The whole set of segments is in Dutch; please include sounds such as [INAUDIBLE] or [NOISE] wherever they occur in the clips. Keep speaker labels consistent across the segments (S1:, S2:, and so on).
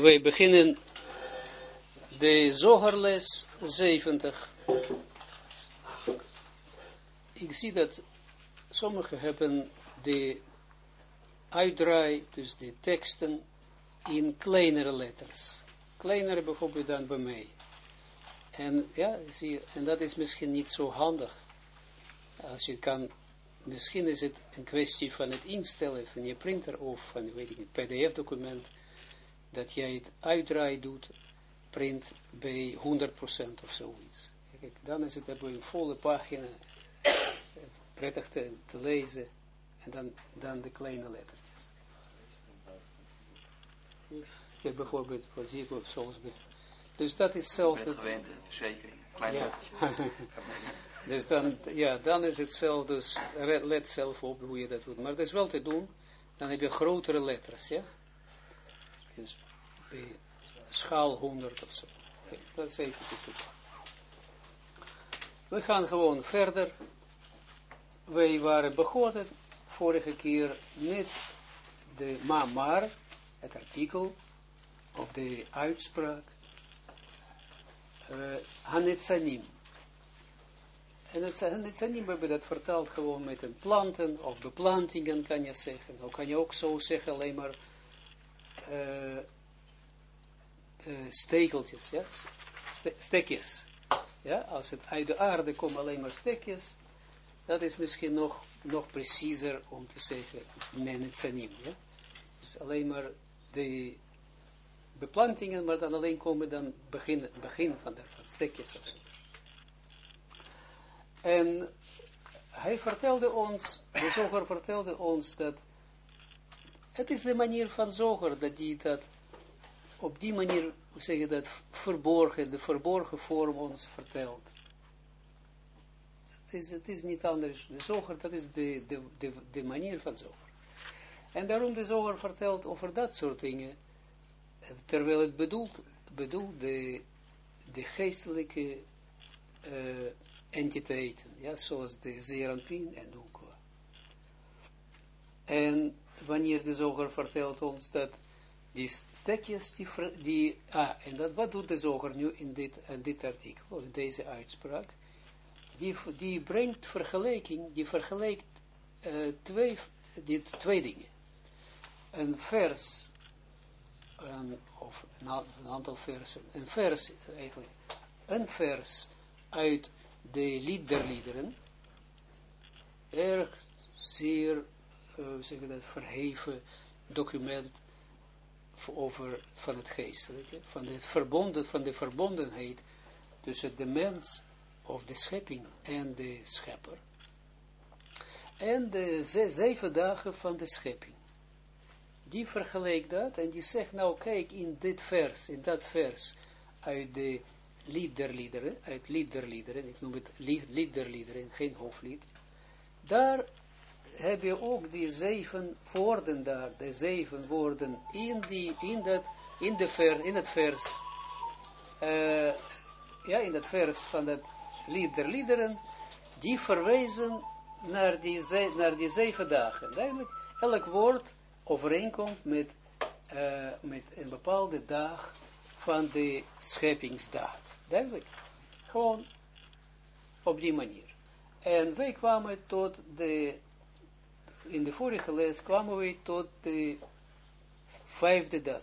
S1: Wij beginnen de zogerles 70. Ik zie dat sommigen hebben de uitdraai, dus de teksten, in kleinere letters. Kleinere bijvoorbeeld dan bij mij. En ja, zie en dat is misschien niet zo handig. Als je kan, misschien is het een kwestie van het instellen van je printer of van, weet ik pdf-document, dat jij het uitdraai doet, print bij 100% of zoiets. Kijk, dan is het hebben een volle pagina, het prettig te, te, lezen, en dan, dan de kleine lettertjes. Kijk, bijvoorbeeld, wat zie ik op dus dat is zelf.
S2: Dat... Gewend, zeker. Klein
S1: ja. [LAUGHS] dus dan, ja, dan is het zelf, dus let zelf op hoe je dat doet. Maar dat is wel te doen, dan heb je grotere letters, ja. Dus bij schaal 100 of zo. dat is even doen. We gaan gewoon verder. Wij waren begonnen vorige keer met de mamar, het artikel, of de uitspraak, uh, Hanetzanim. En het Hanetzanim hebben dat vertaald gewoon met een planten, of beplantingen kan je zeggen. Dan kan je ook zo zeggen, alleen maar uh, uh, stekeltjes, ja, Ste stekjes. Ja, als het uit de aarde komen alleen maar stekjes, dat is misschien nog, nog preciezer om te zeggen, Hanetzanim, ja. Dus alleen maar de beplantingen, maar dan alleen komen dan begin, begin van de van stekjes of zo. En hij vertelde ons, de zoger vertelde ons dat het is de manier van zoger dat die dat op die manier, hoe zeg je dat, verborgen, de verborgen vorm ons vertelt. Het is, het is niet anders. De zoger, dat is de, de, de, de manier van zoger. En daarom de zoger vertelt over dat soort dingen terwijl het bedoelt, bedoelt de, de geestelijke uh, entiteiten, ja, zoals de Zeranpin en Ukwa. En wanneer de zoger vertelt ons dat die stekjes, die, die ah, en dat, wat doet de zoger nu in dit, in dit artikel, in deze uitspraak, die, die brengt vergelijking, die vergelijkt uh, twee, die, twee dingen. Een vers of een, aantal versen, een vers eigenlijk, een vers uit de lied der liederen, erg zeer, uh, zeg dat, verheven document over van het geestelijke, van de, verbonden, van de verbondenheid tussen de mens of de schepping en de schepper. En de zeven dagen van de schepping die vergelijkt dat en die zegt, nou kijk, in dit vers, in dat vers, uit de liederliederen, uit liederliederen, ik noem het liederliederen, geen hoofdlied, daar heb je ook die zeven woorden daar, de zeven woorden in, die, in, dat, in, de ver, in het vers, uh, ja, in het vers van dat liederliederen, die verwijzen naar die, ze, naar die zeven dagen. Duidelijk, elk woord overeenkomt met, uh, met een bepaalde dag van de scheppingsdaad. Duidelijk. Gewoon op die manier. En wij kwamen tot de, in de vorige les kwamen wij tot de vijfde dag,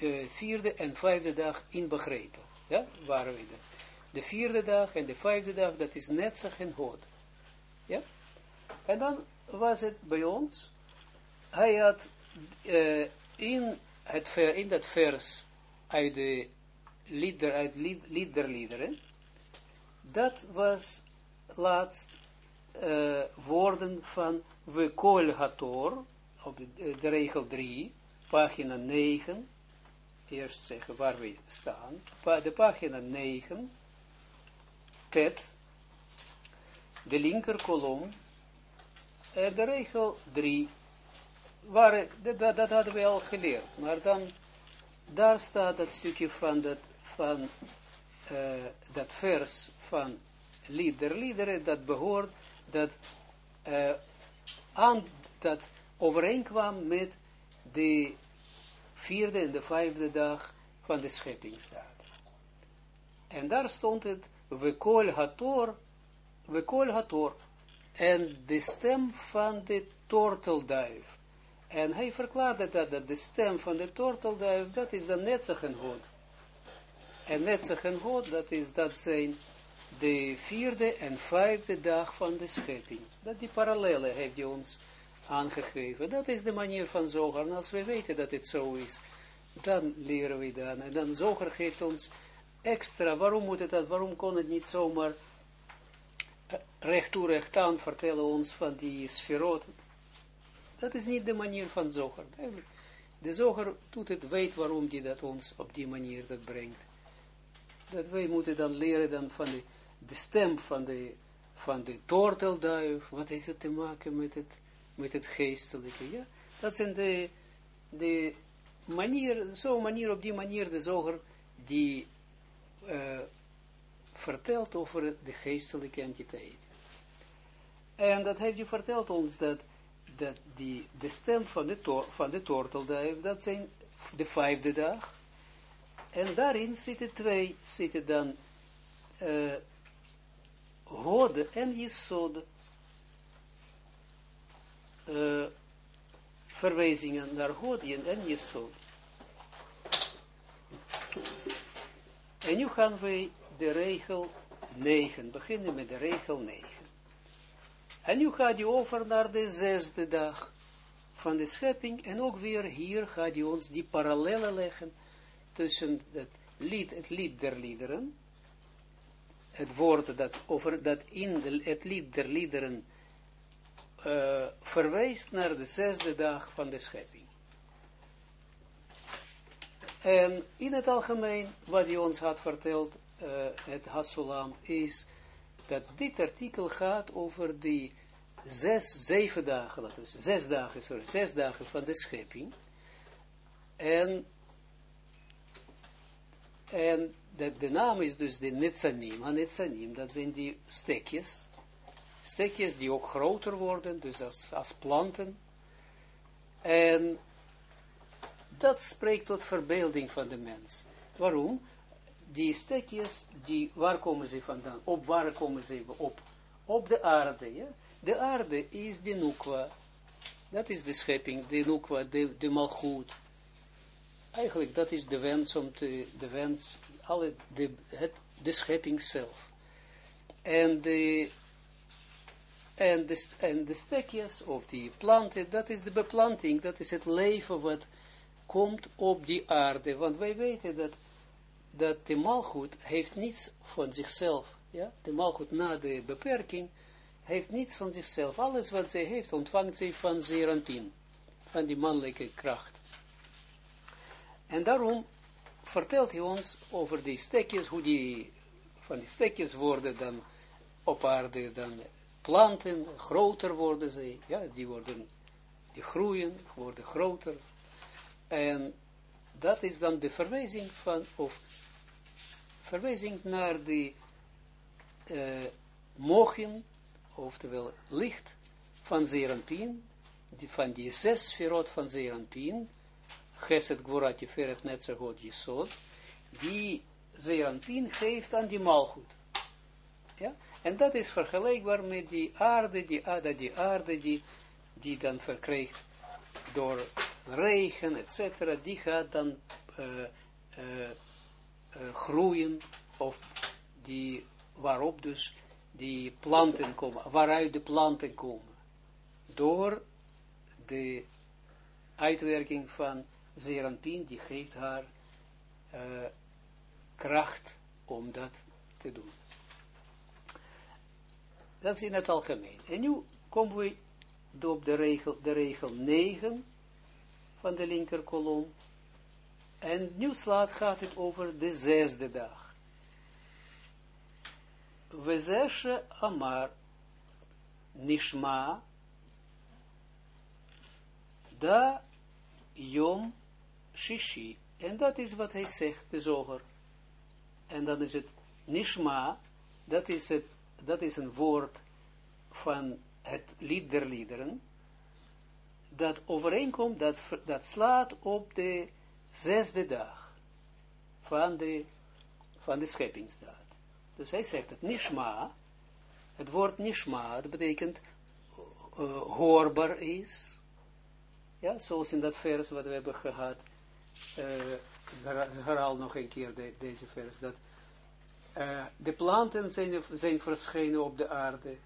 S1: uh, vierde en vijfde dag inbegrepen. Ja, waren we dat. De vierde dag en de vijfde dag, dat is Netzach en Hod. Ja? En dan was het bij ons hij had uh, in, het in dat vers uit de lieder, uit lied, liederliederen, dat was laatst uh, woorden van we kol hator, op de, de, regel 3, pagina 9, eerst zeggen waar we staan, de pagina 9, tet, de linker kolom, uh, de regel 3, waren, dat, dat, dat, hadden we al geleerd, maar dan, daar staat dat stukje van dat, van, uh, dat vers van lieder, liederen, dat behoort, dat, uh, aan, dat overeenkwam met de vierde en de vijfde dag van de schepping staat. En daar stond het, we kol hator, we hator, en de stem van de tortelduif. En hij verklaarde dat, dat de stem van de tortelduif, dat is de netzach en God. En netzach en God, dat is, dat zijn de vierde en vijfde dag van de schepping. Dat die parallele heeft hij ons aangegeven. Dat is de manier van zoger. En als we weten dat het zo is, dan leren we dan. En dan zoger geeft ons extra. Waarom moet het dat? Waarom kon het niet zomaar eh, recht toe recht aan vertellen ons van die sferot? Dat is niet de manier van zoger. De zoger doet het, weet waarom die dat ons op die manier dat brengt. Dat wij moeten dan leren dan van de, de stem van de, van de tortelduif. Wat heeft het te maken met het met het geestelijke, ja. Dat zijn de, de manier, zo'n manier, op die manier de zoger, die uh, vertelt over de geestelijke entiteit. En dat heeft hij verteld ons, dat, dat die, de stem van de, tor, van de tortelduif, dat zijn de vijfde dag, en daarin zitten twee, zitten dan uh, Hode en Jesode uh, verwijzingen naar God en Jesod. En nu gaan we de regel 9, beginnen met de regel 9. En nu gaat hij over naar de zesde dag van de schepping, en ook weer hier gaat hij ons die parallellen leggen tussen het lied, het lied der liederen, het woord dat, over, dat in het lied der liederen uh, verwijst naar de zesde dag van de schepping. En in het algemeen, wat hij ons had verteld, uh, het Hasulam, is dat dit artikel gaat over die zes, zeven dagen, dat is zes dagen, sorry, zes dagen van de schepping. En, en de, de naam is dus de Netzanim, Netzanim, dat zijn die stekjes, stekjes die ook groter worden, dus als, als planten. En dat spreekt tot verbeelding van de mens. Waarom? Die stekjes, die, waar komen ze vandaan? Op waar komen ze op? Op de aarde, ja? De aarde is de nukwa. Dat is de schepping, de nukwa, de, de malgoed. Eigenlijk, dat is de wens om te, de wens, alle, de, het, de schepping zelf. En de, en de, en de stekjes of die planten, dat is de beplanting, dat is het leven wat komt op die aarde. Want wij weten dat, dat de malgoed heeft niets van zichzelf. Ja? De malgoed na de beperking heeft niets van zichzelf. Alles wat zij heeft ontvangt zij van Zerantin, van die mannelijke kracht. En daarom vertelt hij ons over die stekjes, hoe die van die stekjes worden dan op aarde dan planten, groter worden ze, ja, die worden, die groeien, worden groter. En dat is dan de verwijzing van, of verwijzing naar de uh, mogen, oftewel licht van Zeranpien, die, van die zes sferot van Zeranpien, Geset Gvorat Tiferet Netzagot Jesod, die Zeranpien geeft aan die malgoed. Ja? En dat is vergelijkbaar met die aarde, die, aarde, die aarde die, die dan verkrijgt door regen, etc. Die gaat dan uh, uh, groeien, of die, waarop dus die planten komen, waaruit de planten komen. Door de uitwerking van Zeranpin, die geeft haar kracht om dat te doen. Dat is in het algemeen. En nu komen we op de regel, de regel 9 van de linker kolom. En nu slaat gaat het over de zesde dag. We Amar Nishma Da Yom Shishi. En dat is wat hij zegt, de zoger. En dan is het Nishma, dat is het dat is een woord van het lied der liederen, dat overeenkomt, dat, dat slaat op de zesde dag van de, van de scheppingsdaad. Dus hij zegt het nishma, het woord nishma, dat betekent uh, hoorbaar is. Ja, zoals in dat vers wat we hebben gehad, uh, herhaal nog een keer de, deze vers, dat uh, de planten zijn, zijn verschenen op de aarde,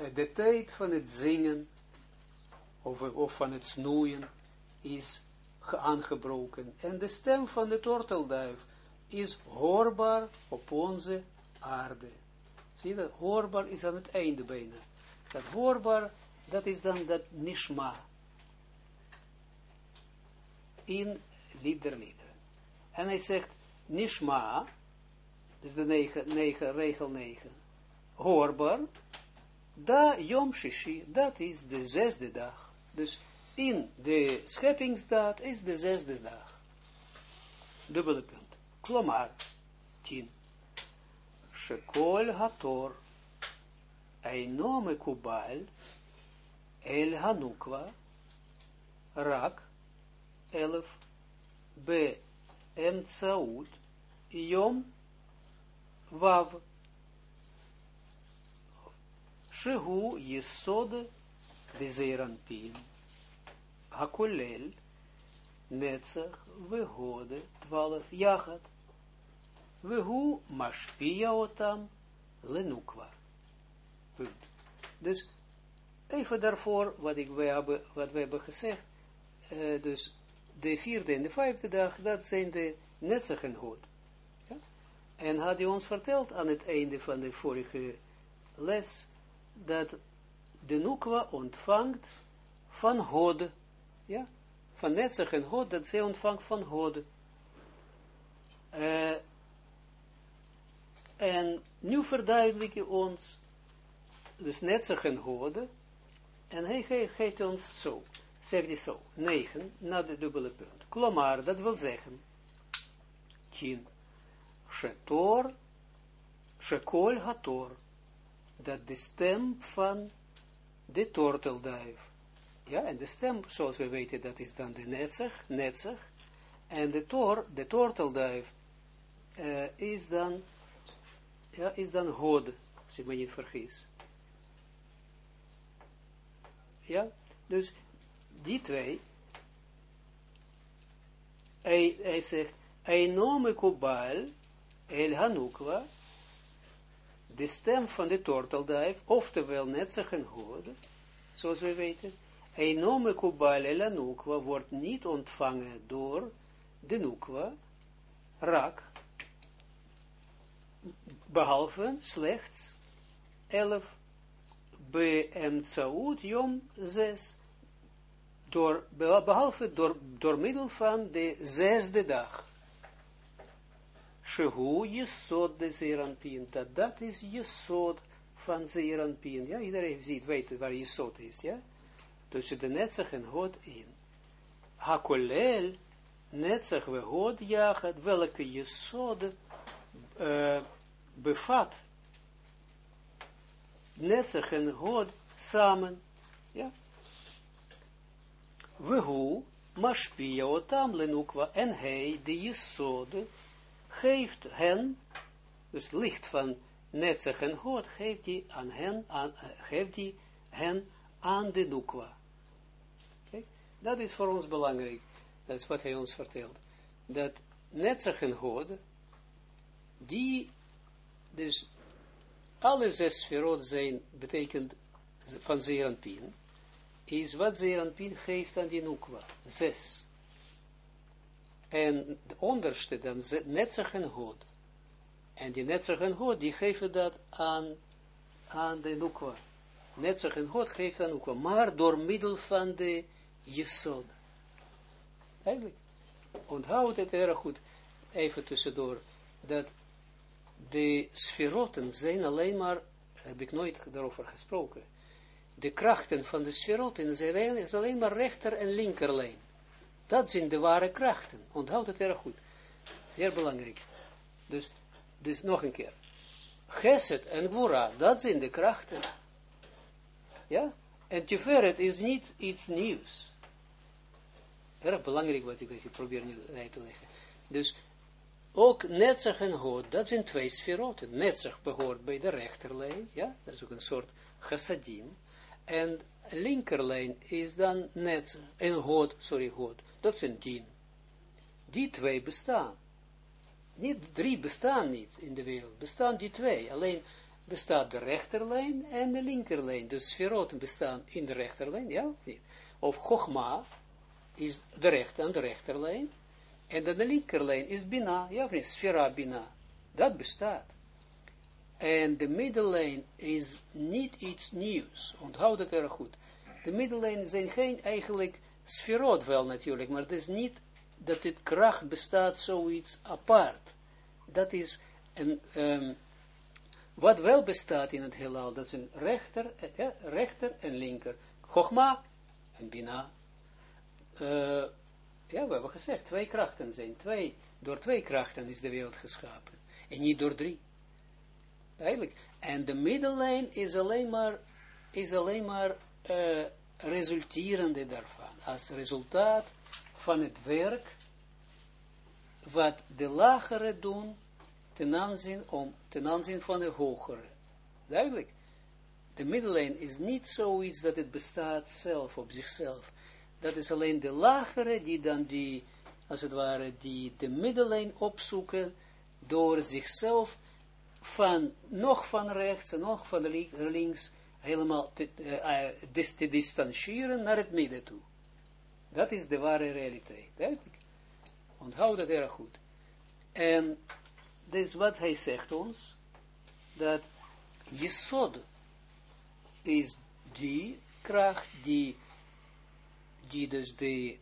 S1: uh, de tijd van het zingen, of, of van het snoeien, is aangebroken, en de stem van de tortelduif is hoorbaar op onze aarde. Zie je dat? Hoorbaar is aan het einde bijna. Dat hoorbaar, dat is dan dat nishma. In lieder liederen. En hij zegt, nishma, dus de negen, negen, regel 9, hoorbaar, da yom shishi, dat is de zesde dag. Dus in de scheppingsdaad is de zesde dag. Dubbele punt. Klomar, tien. Shekol hator, eino mekubal, el hanukwa, rak, elf, be, emtsaut, yom, vav, shehu yesod, hakolel, netzach, vehode, twaalf, jachat, vehu mashpia otam, lenukwa. Punt. Dus, even daarvoor, wat, ik, we hebben, wat we hebben gezegd, dus de vierde en de vijfde dag, dat zijn de netzach en hod. Ja? En had hij ons verteld aan het einde van de vorige les, dat de Nukwa ontvangt van Hode, ja, van Netzach en dat zij ontvangt van Hode. Uh, en nu verduidelijk je ons, dus Netzach en en hij geeft ons zo, zegt hij zo, 9, na de dubbele punt. Klomar, dat wil zeggen, 10, Shetor, Shekol Hator, dat de stem van de tortelduif. Ja, en de stem, zoals we weten, dat is dan de netzig, netzig. En de tor, de tortelduif, uh, is dan, ja, is dan hod, als ik me niet vergis. Ja, dus die twee, hij, hij zegt, Einome kubal el hanukwa, de stem van de tortelduif, oftewel net zeggen hoorde, zoals we weten, Einome kubal el nukwa wordt niet ontvangen door de nukwa, rak, behalve slechts elf Tsaud Jom 6, door, behalve door, door middel van de zesde dag. Shehu Jesod de Zeranpien, dat dat is Jesod van Zeranpien. Ja, iedereen ziet, weet waar Jesod is, ja. Tussen de Netzach en in. Hakolel, Netzach we God jaget, welke Jesod uh, bevat. Netzach en samen. We hoe, Mashpia otam lenukwa, en hij, de Jesod, geeft hen, dus licht van Netzach en God, geeft die aan hen, aan, geeft die hen aan de Nukwa. Okay? Dat is voor ons belangrijk. Dat is wat hij ons vertelt. Dat Netzach en God, die, dus alle zes sferot zijn, betekent van Zeranpien, is wat Zeranpien geeft aan die Nukwa. Zes. En de onderste, dan netzig en. En die netzig en God, die geven dat aan, aan de nukwa. Netzig en God geven aan nukwa, maar door middel van de jesod. Eigenlijk. Onthoud het erg goed, even tussendoor, dat de sferoten zijn alleen maar, heb ik nooit daarover gesproken, de krachten van de sferoten zijn alleen maar rechter en linkerlijn. Dat zijn de ware krachten. Onthoud het erg goed. Zeer belangrijk. Dus, dus nog een keer. Geset en Gwura, dat zijn de krachten. Ja? En Tiferet is niet iets nieuws. Erg belangrijk wat ik, wat ik probeer nu uit te leggen. Dus ook netzach en hood, dat zijn twee sferoten. Netzach behoort bij de rechterlijn, ja, dat is ook een soort chassadim. En linkerlijn is dan netzach, en hood, sorry, hood, dat zijn dien. Die twee bestaan. Niet drie bestaan niet in de wereld, bestaan die twee. Alleen bestaat de rechterlijn en de linkerlijn. Dus sferoten bestaan in de rechterlijn, ja of niet? Of Chogma is de rechter aan de rechterlijn. En dan de linkerlijn is Bina, ja of niet? Sfera Bina. Dat bestaat. En de middellijn is niet iets nieuws. Onthoud het erg goed. De middellijn zijn geen eigenlijk sferot wel natuurlijk, maar het is niet dat dit kracht bestaat zoiets apart. Dat is een, um, wat wel bestaat in het heelal, dat is een rechter, ja, rechter en linker. Chogma en Bina. Uh, ja, we hebben gezegd, twee krachten zijn, twee, door twee krachten is de wereld geschapen. En niet door drie. Eigenlijk. En de middellijn is alleen maar, is alleen maar uh, resulterende daarvan. Als resultaat van het werk wat de lagere doen ten aanzien, om, ten aanzien van de hogere. Duidelijk. De middellijn is niet zoiets dat het bestaat zelf, op zichzelf. Dat is alleen de lagere die dan die, als het ware, die de middellijn opzoeken door zichzelf van, nog van rechts en nog van links, helemaal te, uh, te distancieren naar het midden toe. Dat is de ware realiteit. Duidelijk. Onthoud dat erg goed. En dus wat hij zegt ons, dat Jesod is die kracht die, die dus de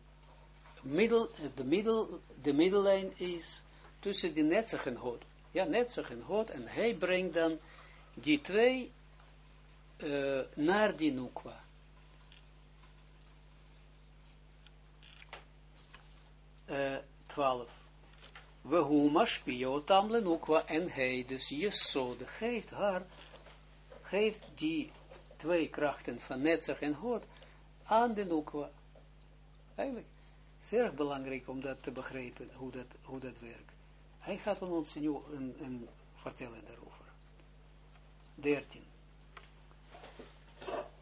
S1: middel, de middel, de middellijn is tussen netzach en hod. Ja, netzach en hod, en hij brengt dan die twee uh, naar die nukwa. Uh, 12. We huma spiotam lenukwa en hij, dus Jesod, geeft haar, geeft die twee krachten van Netzach en God aan de nukwa. Eigenlijk, zeer belangrijk om dat te begrijpen, hoe dat, hoe dat werkt. Hij gaat ons nu een, een vertellen daarover. 13.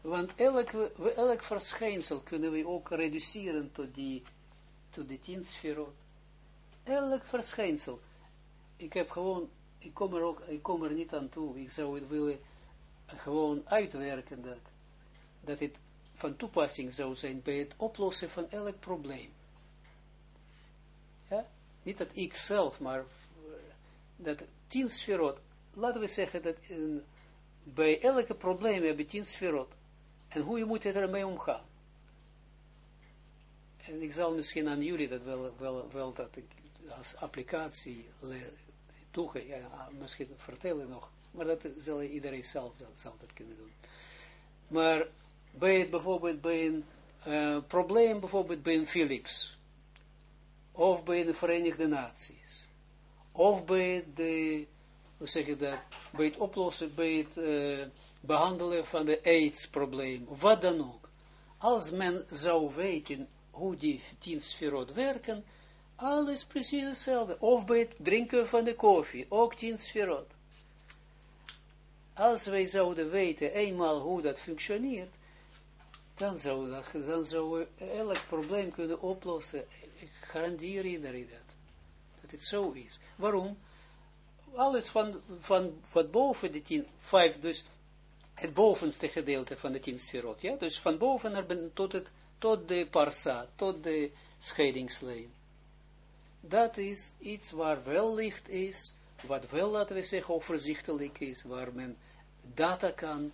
S1: Want elk, elk verschijnsel kunnen we ook reduceren tot die, tot de tien sferot elk verschijnsel. Ik heb gewoon, ik kom er ook, ik kom er niet aan toe. Ik zou het willen gewoon uitwerken dat, dat het van toepassing zou zijn bij het oplossen van elk probleem. Niet dat ik zelf, maar dat tien sferot, laten we zeggen dat in, bij elke probleem heb je tien sferot. En hoe je moet ermee omgaan. En ik zal misschien aan jullie dat wel, wel, wel dat ik als applicatie toege, ja, misschien vertellen nog, maar dat zal iedereen zelf zal dat kunnen doen. Maar bij het, bijvoorbeeld bij een uh, probleem, bijvoorbeeld bij een Philips, of bij de Verenigde Naties, of bij de, hoe zeg dat, bij het oplossen, bij het uh, behandelen van de AIDS-probleem, wat dan ook. Als men zou weten hoe die tien sferot werken, alles precies hetzelfde. Of bij het drinken van de koffie, ook tien. Als wij zouden weten eenmaal hoe dat functioneert, dan zou, dan zou we elk probleem kunnen oplossen. Ik garandeer iedereen dat. Dat het zo is. Waarom? Alles van, van wat boven de tien, vijf, dus het bovenste gedeelte van de tien sferot, ja, dus van boven naar tot, het, tot de parsa, tot de scheidingslijn dat is iets waar wel licht is, wat wel, laten we zeggen, overzichtelijk is, waar men data kan,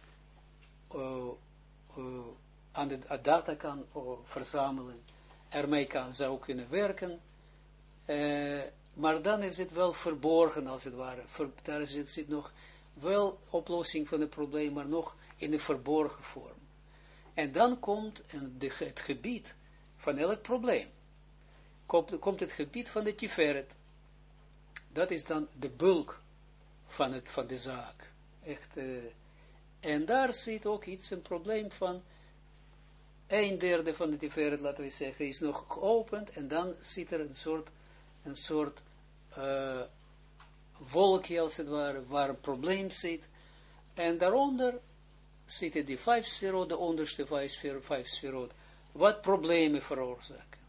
S1: uh, uh, aan de uh, data kan verzamelen, ermee kan, zou kunnen werken, maar dan is het wel verborgen, als het ware, daar zit, zit nog wel oplossing van het probleem, maar nog in een verborgen vorm. En dan komt de, het gebied van elk probleem komt, het gebied van de Tiferet. Dat is dan de bulk van, het, van de zaak. Echt, uh, en daar zit ook iets, een probleem van een derde van de tiferet, laten we zeggen, is nog geopend, en dan zit er een soort, een soort uh, wolkje, als het ware, waar een probleem zit, en daaronder zitten die vijf sferot, de onderste vijf sferot, vijf wat problemen veroorzaken.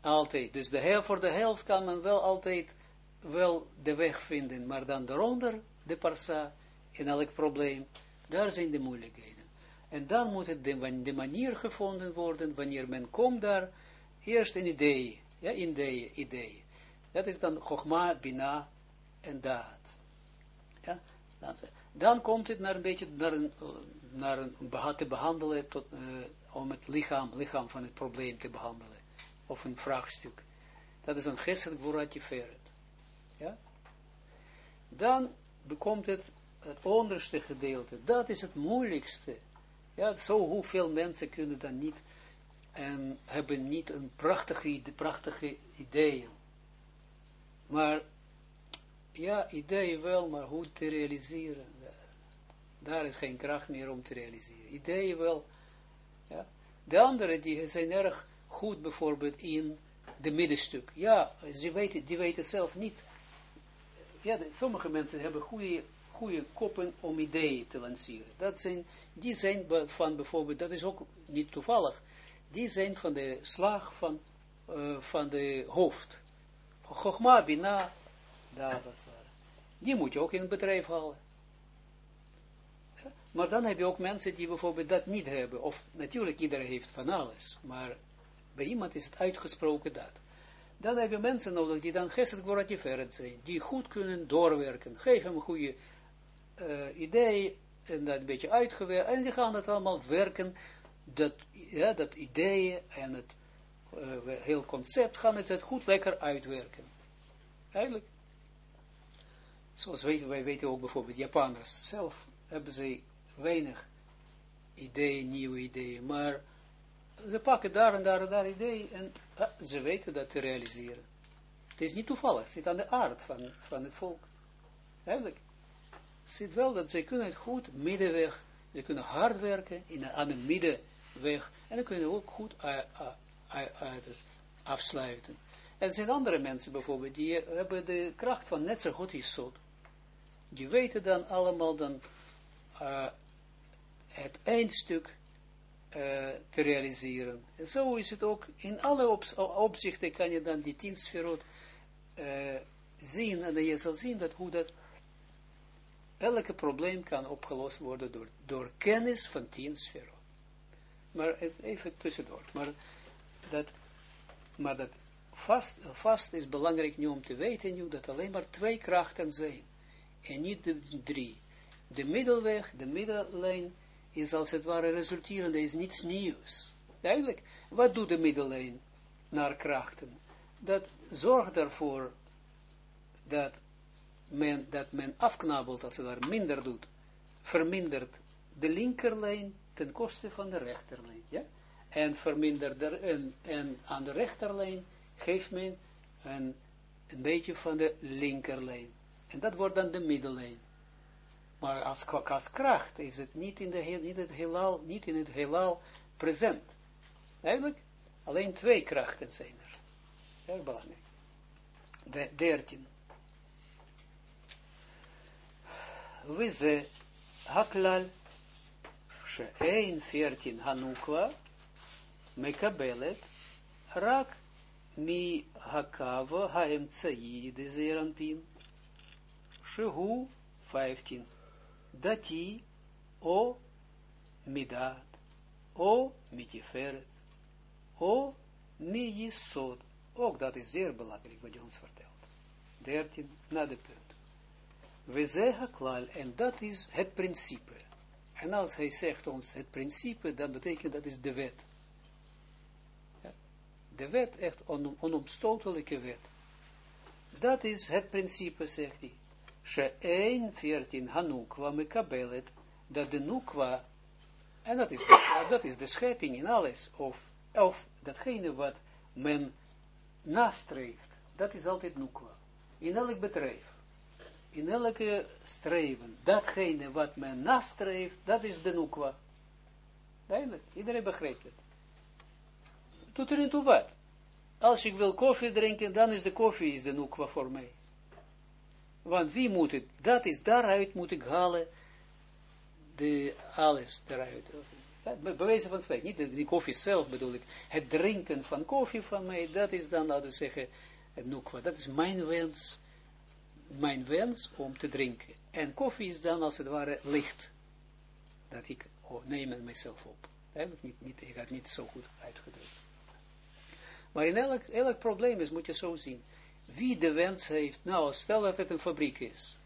S1: Altijd. Dus de helft, voor de helft kan men wel altijd wel de weg vinden, maar dan daaronder, de parsa, in elk probleem, daar zijn de moeilijkheden. En dan moet het de, manier gevonden worden, wanneer men komt daar, eerst een idee, ja, ideeën, ideeën. Dat is dan Chogma, Bina en Daad. Ja, dan, dan komt het naar een beetje, naar een, naar een te behandelen, tot, uh, om het lichaam, lichaam van het probleem te behandelen. Of een vraagstuk. Dat is een gesed Gvurat Tiferet. Ja? Dan bekomt het het onderste gedeelte. Dat is het moeilijkste. Ja, zo hoeveel mensen kunnen dan niet en hebben niet een prachtige, prachtige ideeën. Maar, ja, ideeën wel, maar hoe te realiseren, daar is geen kracht meer om te realiseren. Ideeën wel, ja. De anderen, die zijn erg goed bijvoorbeeld in de middenstuk. Ja, ze weten, die weten zelf niet. Ja, sommige mensen hebben goede goede koppen om ideeën te lanceren. Dat zijn, die zijn van bijvoorbeeld, dat is ook niet toevallig, die zijn van de slag van, uh, van de hoofd. Chogma, Bina, waren. Die moet je ook in het bedrijf halen. Maar dan heb je ook mensen die bijvoorbeeld dat niet hebben. Of natuurlijk iedereen heeft van alles. Maar bij iemand is het uitgesproken dat. Dan heb je mensen nodig die dan gesed gvoratiferet zijn. Die goed kunnen doorwerken. Geef hem goede uh, idee en dat een beetje uitgewerkt, en die gaan het allemaal werken, dat, ja, dat ideeën en het uh, heel concept gaan het, goed lekker uitwerken. Eigenlijk. Zoals weten, wij weten ook bijvoorbeeld Japanners zelf hebben ze weinig ideeën, nieuwe ideeën, maar ze pakken daar en daar en daar ideeën en uh, ze weten dat te realiseren. Het is niet toevallig, het zit aan de aard van, van het volk. Eigenlijk zit wel dat zij kunnen het goed middenweg, ze kunnen hard werken in, aan de middenweg, en dan kunnen ook goed afsluiten. En er zijn andere mensen bijvoorbeeld, die hebben de kracht van net zo goed Jesod. Die weten dan allemaal dan uh, het eindstuk uh, te realiseren. En zo is het ook, in alle opzichten kan je dan die tien uh, zien, en je zal zien dat hoe dat elke probleem kan opgelost worden door, door kennis van tien sferot. Maar even tussendoor. Maar dat, maar dat vast, vast is belangrijk nu om te weten nu dat alleen maar twee krachten zijn. En niet de drie. De middelweg, de middellijn, is als het ware resulterende, is niets nieuws. Duidelijk. Wat doet de middellijn naar krachten? Dat zorgt ervoor dat dat men afknabbelt, als het daar minder doet, vermindert de linkerlijn ten koste van de rechterlijn. Ja? En vermindert er, en, en aan de rechterlijn geeft men een, een beetje van de linkerlijn. En dat wordt dan de middellijn. Maar als, als kracht is het niet in, de, niet, het heelal, niet in het heelal present. Eigenlijk, alleen twee krachten zijn er. Heel belangrijk. De, dertien. וזה הכלל שאין פרטין הנוקווה מקבלת רק מהקו האמצעי דזיירנפין, שהוא 15, דתי או מידת, או מתפארת, או מיסוד. Ook dat is zeer belangrijk wat je ons vertelt. 13, na de punt. We zeggen klaar, en dat is het principe. En als hij zegt ons het principe, dan betekent dat is de wet. De wet, echt on, onomstotelijke wet. Dat is het principe, zegt hij. She 1, 14, Hanukwa mekabelet, dat de Nukwa, en dat is, de, dat is de schepping in alles, of, of datgene wat men nastreeft, dat is altijd Nukwa. In elk bedrijf in elke streven, datgene wat men nastreeft, dat is de nukwa. Duidelijk, iedereen begrijpt het. Doet er niet toe wat. Als ik wil koffie drinken, dan is de koffie is de noekwa voor mij. Want wie moet het, dat is, daaruit moet ik halen, de, alles eruit. Bewezen van spreken, niet de, koffie zelf bedoel ik. Het drinken van koffie van mij, dat is dan, laten we zeggen, het noekwa. Dat is mijn wens, mijn wens om te drinken. En koffie is dan als het ware licht. Dat ik oh, neem mezelf op. Eigenlijk niet, niet, ik had niet zo goed uitgedrukt. Maar in elk, elk probleem is, moet je zo zien. Wie de wens heeft, nou, stel dat het een fabriek is.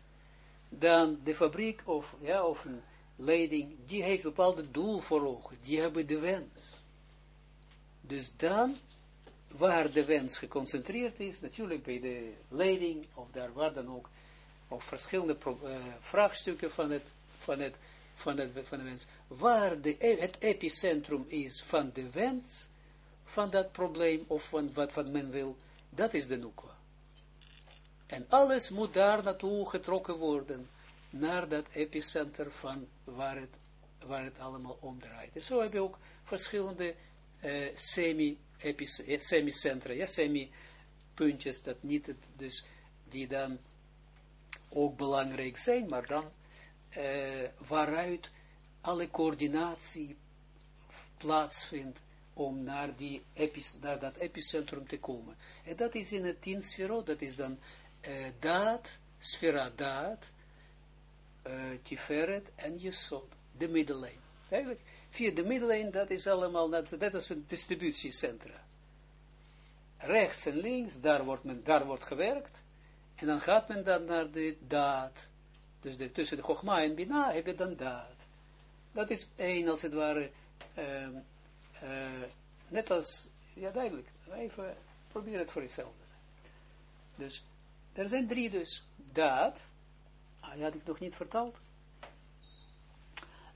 S1: Dan de fabriek of, ja, of een leiding, die heeft een bepaald doel voor ogen. Die hebben de wens. Dus dan, waar de wens geconcentreerd is, natuurlijk bij de leiding, of daar waar dan ook, of verschillende uh, vraagstukken van het, van het, van het, van de wens, waar de, het epicentrum is van de wens, van dat probleem, of van wat, wat men wil, dat is de nukwa. En alles moet daar naartoe getrokken worden, naar dat epicenter van waar het, waar het allemaal omdraait. En zo heb je ook verschillende uh, semi-centra, ja, semi-puntjes, dat niet het, dus die dan ook belangrijk zijn, maar dan uh, waaruit alle coördinatie plaatsvindt om naar, die naar dat epicentrum te komen. En dat is in het tien sfero, dat is dan uh, daad, sfera daad, uh, tiferet en jesod, de middellijn. Eigenlijk, via de middellijn, dat is allemaal, dat, dat is een distributiecentra. Rechts en links, daar wordt, men, daar wordt gewerkt, en dan gaat men dan naar de daad. Dus de, tussen de Chogma en Bina heb je dan daad. Dat is één, als het ware, uh, uh, net als, ja duidelijk, even probeer het voor jezelf. Dus, er zijn drie dus, daad, ah, had ik nog niet verteld.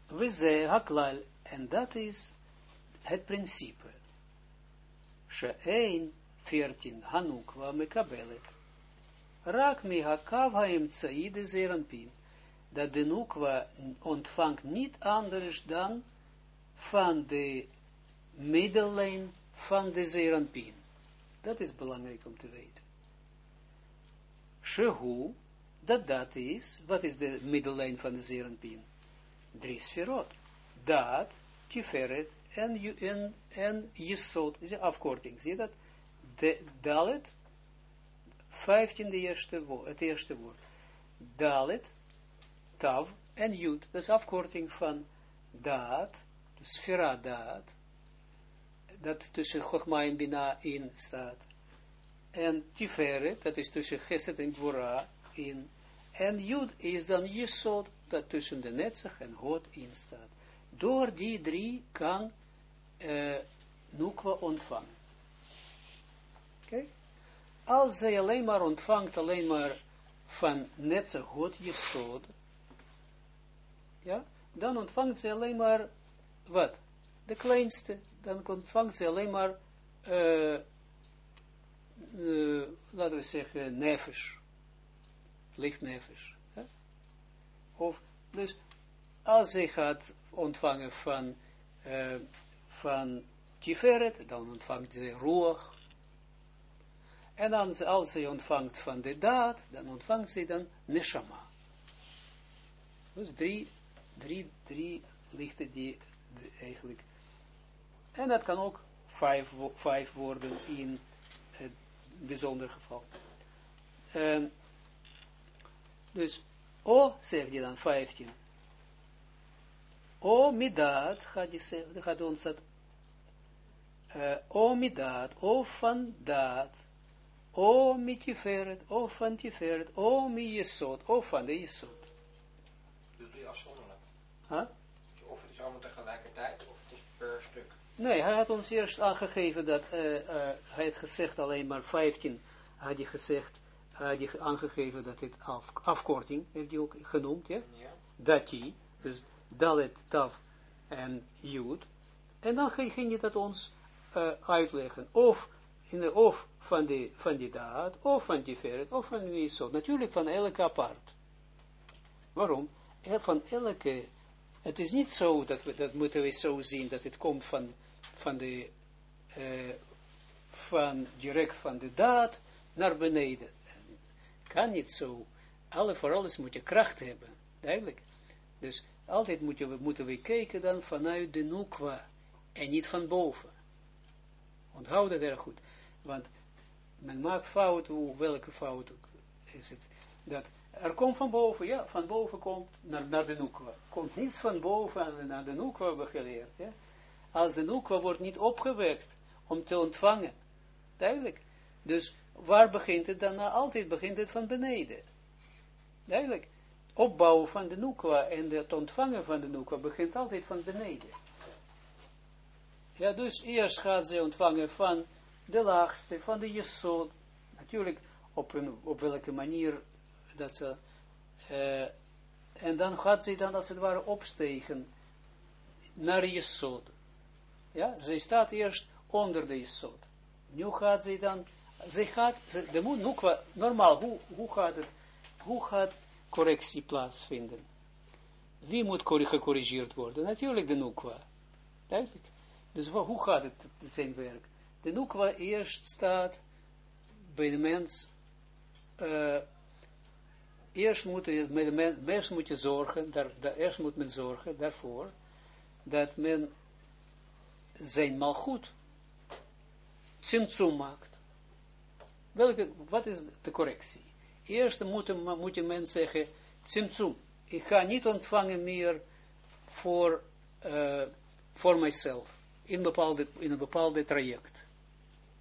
S1: We zeggen haklal, en dat is het principe. She'ein 14 Hanukwa mekabelet. Raak mi hakav haim tsaide zeranpin. Dat de nukwa ontvangt niet anders dan van de middellijn van de zeranpin. Dat is belangrijk om te weten. Shehu, dat dat is, wat is de middellijn van de zeranpin? Drie sferot. Dat, tiferet en, en, en jesot, is afkorting, zie je dat? De, dalet, vijftiende eerste woord, het eerste woord. Dalet, tav en jud, dat is afkorting van daad, sfera daad, dat tussen Chogma en Bina in staat. En Tiferet, dat is tussen Geset en Gvora in. En Jud is dan Jesod, dat tussen de Netzach en God in staat. Door die drie kan uh, Nukwa ontvangen. Oké? Als zij alleen maar ontvangt, alleen maar van Netzach God Jesod, ja, dan ontvangt zij alleen maar, wat? De kleinste, dan ontvangt ze alleen maar, uh, uh, laten we zeggen, nefesh. Licht nefesh. Of, dus, als ze gaat ontvangen van, uh, van Tiferet, dan ontvangt ze roeg. En dan, als ze ontvangt van de daad, dan ontvangt ze dan neshama. Dus drie, drie, drie lichten die eigenlijk en dat kan ook vijf, vijf worden in het bijzonder geval. Um, dus, o, zegt je dan, 15. O midat, gaat, ons dat, uh, o midat, o van dat, o mi tiferet, o van tiferet, o mi jesot, o van de jesot.
S2: Doe je afzonderlijk?
S1: Huh?
S2: Of het is allemaal tegelijkertijd, of het is per stuk.
S1: Nee, hij had ons eerst aangegeven dat, uh, uh, hij had gezegd alleen maar 15, had hij gezegd, had hij aangegeven dat dit af, afkorting, heeft hij ook genoemd, ja? ja. Dat hij, dus Dalet, Taf en Jud. En dan ging hij dat ons uh, uitleggen, of, in de, of van die, van die daad, of van die verret, of van wie zo. Natuurlijk van elke apart. Waarom? Van elke Het is niet zo, dat, we, dat moeten we zo zien, dat het komt van, van de, uh, van direct van de daad naar beneden. Kan niet zo. Alle, voor alles moet je kracht hebben. Duidelijk. Dus altijd moet je, moeten we kijken dan vanuit de nukwa. En niet van boven. Onthoud dat erg goed. Want men maakt fout, welke fout is het? Dat er komt van boven, ja, van boven komt naar, naar de nukwa. Komt niets van boven naar de nukwa geleerd. Ja? Als de nukwa wordt niet opgewekt om te ontvangen. Duidelijk. Dus waar begint het dan? Nou, altijd begint het van beneden. Duidelijk. Opbouwen van de nukwa en het ontvangen van de nukwa begint altijd van beneden. Ja, dus eerst gaat ze ontvangen van de laagste, van de jesod. Natuurlijk op, een, op welke manier dat ze, uh, en dan gaat ze dan als het ware opstegen naar jesod. Ja, ze staat eerst onder de jesod. Nu gaat ze dan, ze gaat, de nukwa, normaal, hoe, hoe gaat het, hoe gaat correctie plaatsvinden? Wie moet gecorrigeerd worden? Natuurlijk de nukwa. Duidelijk. Dus hoe gaat het zijn werk? De nukwa eerst staat bij de mens, uh, eerst moet, je, mens moet je zorgen, daar, eerst moet men zorgen daarvoor, dat men zijn malgoed simtsum maakt. Welke, wat is de correctie? Eerst moet, moet je mens zeggen, simtsum, ik ga niet ontvangen meer voor, uh, voor mijzelf in, bepaalde, in een bepaalde traject.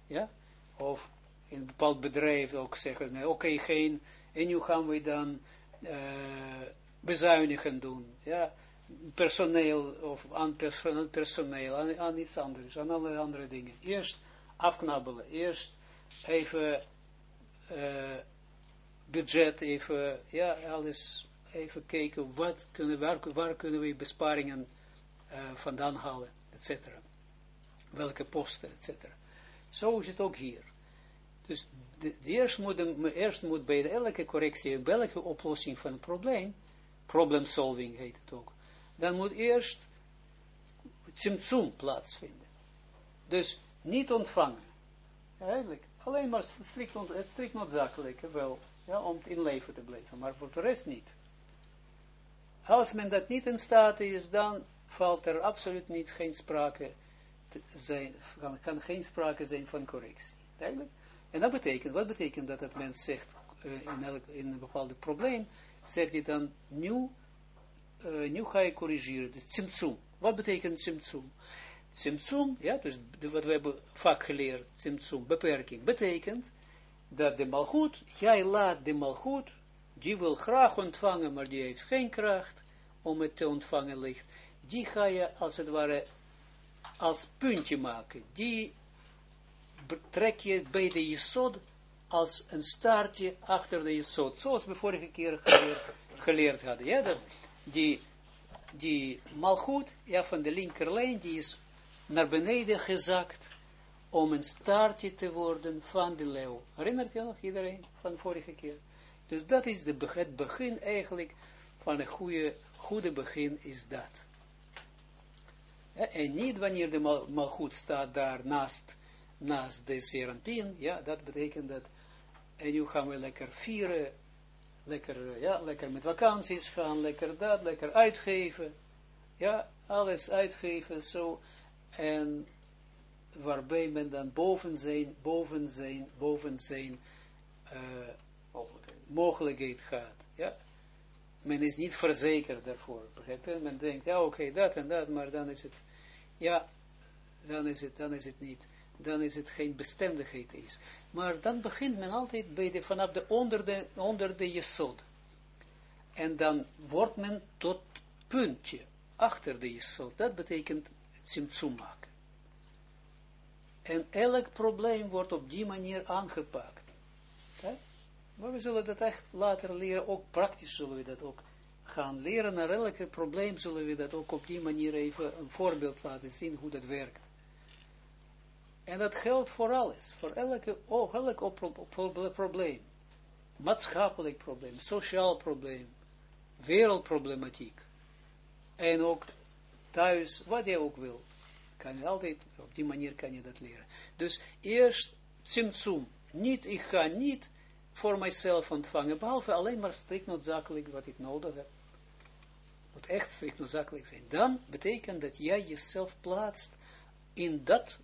S1: Ja? Of in een bepaald bedrijf ook zeggen, nee, oké, geen, en nu gaan we dan uh, bezuinigen doen. Ja? Personeel, of aan, perso personeel, aan, aan, iets anders, aan alle andere dingen. Eerst afknabbelen, eerst even uh, budget, even, ja, alles, even kijken, wat kunnen, waar, kunnen we besparingen uh, vandaan halen, et cetera welke posten, etc. Zo is het ook hier. Dus de, de eerst, moet, moet bij elke correctie, welke oplossing van een probleem, problem solving heet het ook, dan moet eerst symptoom plaatsvinden. Dus niet ontvangen. Eigenlijk, alleen maar strikt, het strikt noodzakelijk, wel, ja, om in leven te blijven, maar voor de rest niet. Als men dat niet in staat is, dan valt er absoluut niet geen sprake zijn, kan, geen sprake zijn van correctie. Duidelijk? En dat betekent, wat betekent dat het mens zegt uh, in, elk, in een bepaald probleem, zegt hij dan, nu, uh, nu ga je corrigeren, dus. Wat betekent simtsum? Simtsum, ja, dus wat we hebben vaak geleerd, simtsum, beperking, betekent dat de malgoed, jij laat de malgoed, die wil graag ontvangen, maar die heeft geen kracht om het te ontvangen ligt, die ga je als het ware als puntje maken. Die trek je bij de jesod als een staartje achter de jesod. Zoals we vorige keer geleerd, geleerd hadden. Ja, dat die, die malgoed ja, van de linkerlijn, die is naar beneden gezakt om een staartje te worden van de leeuw. Herinnert je nog iedereen van vorige keer? Dus dat is de, het begin eigenlijk van een goede, goede begin is dat en niet wanneer de mal, malgoed staat daar naast, naast de serampin, ja, dat betekent dat, en nu gaan we lekker vieren, lekker, ja, lekker met vakanties gaan, lekker dat, lekker uitgeven, ja, alles uitgeven, zo, en waarbij men dan boven zijn, boven zijn, boven zijn uh, mogelijkheid. mogelijkheid gaat, ja, men is niet verzekerd daarvoor, begrijp Men denkt, ja oké, dat en dat, maar dan is het, ja, dan is het, dan is het niet, dan is het geen bestendigheid is. Maar dan begint men altijd bij de, vanaf de onder de, onder de jesod. En dan wordt men tot puntje, achter de jesod. Dat betekent maken. En elk probleem wordt op die manier aangepakt. Maar we zullen dat echt later leren, ook praktisch zullen we dat ook gaan leren. Naar elke probleem zullen we dat ook op die manier even een voorbeeld laten zien hoe dat werkt. En dat geldt voor alles, voor elke, oh, elk probleem. Maatschappelijk probleem, sociaal probleem, wereldproblematiek. En ook thuis, wat je ook wil. Kan je altijd, op die manier kan je dat leren. Dus eerst Tsimtsum. Niet, ik ga niet voor mijzelf ontvangen, behalve alleen maar strikt noodzakelijk wat ik nodig heb. Moet echt strikt noodzakelijk zijn. Dan betekent dat jij jezelf plaatst in dat,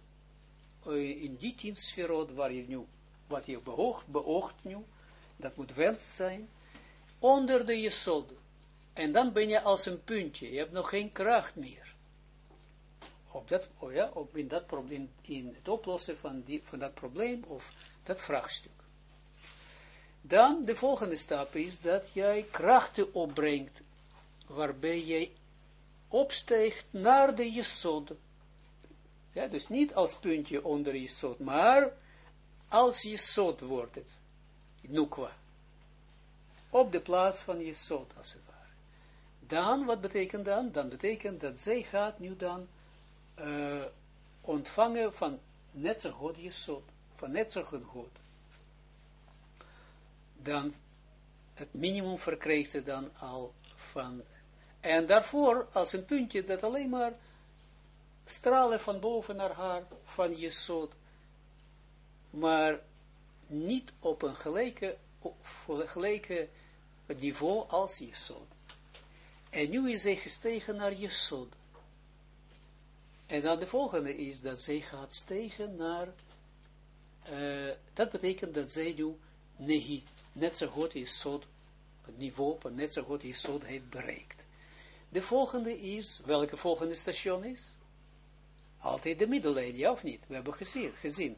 S1: uh, in die tien sferot waar je nu, wat je beoogt, beoogt nu, dat moet wens zijn, onder de jesod. En dan ben je als een puntje, je hebt nog geen kracht meer. Op dat, oh ja, op in, dat probleem, in het oplossen van, die, van dat probleem of dat vraagstuk. Dan de volgende stap is dat jij krachten opbrengt, waarbij jij opstijgt naar de jesod. Ja, dus niet als puntje onder jesod, maar als jesod wordt het. Nukwa. Op de plaats van jesod, als het ware. Dan, wat betekent dan? Dan betekent dat zij gaat nu dan uh, ontvangen van Netzer God jesod. Van Netzer God dan het minimum verkrijgt ze dan al van, en daarvoor als een puntje dat alleen maar stralen van boven naar haar, van je zoot, maar niet op een gelijke, op niveau als je zoot. En nu is zij gestegen naar je zoot. En dan de volgende is dat zij gaat stegen naar, uh, dat betekent dat zij nu nehi net zo goed is zod, het niveau van net zo goed is zod heeft bereikt. De volgende is, welke volgende station is? Altijd de middellijn, ja of niet? We hebben gezien, gezien.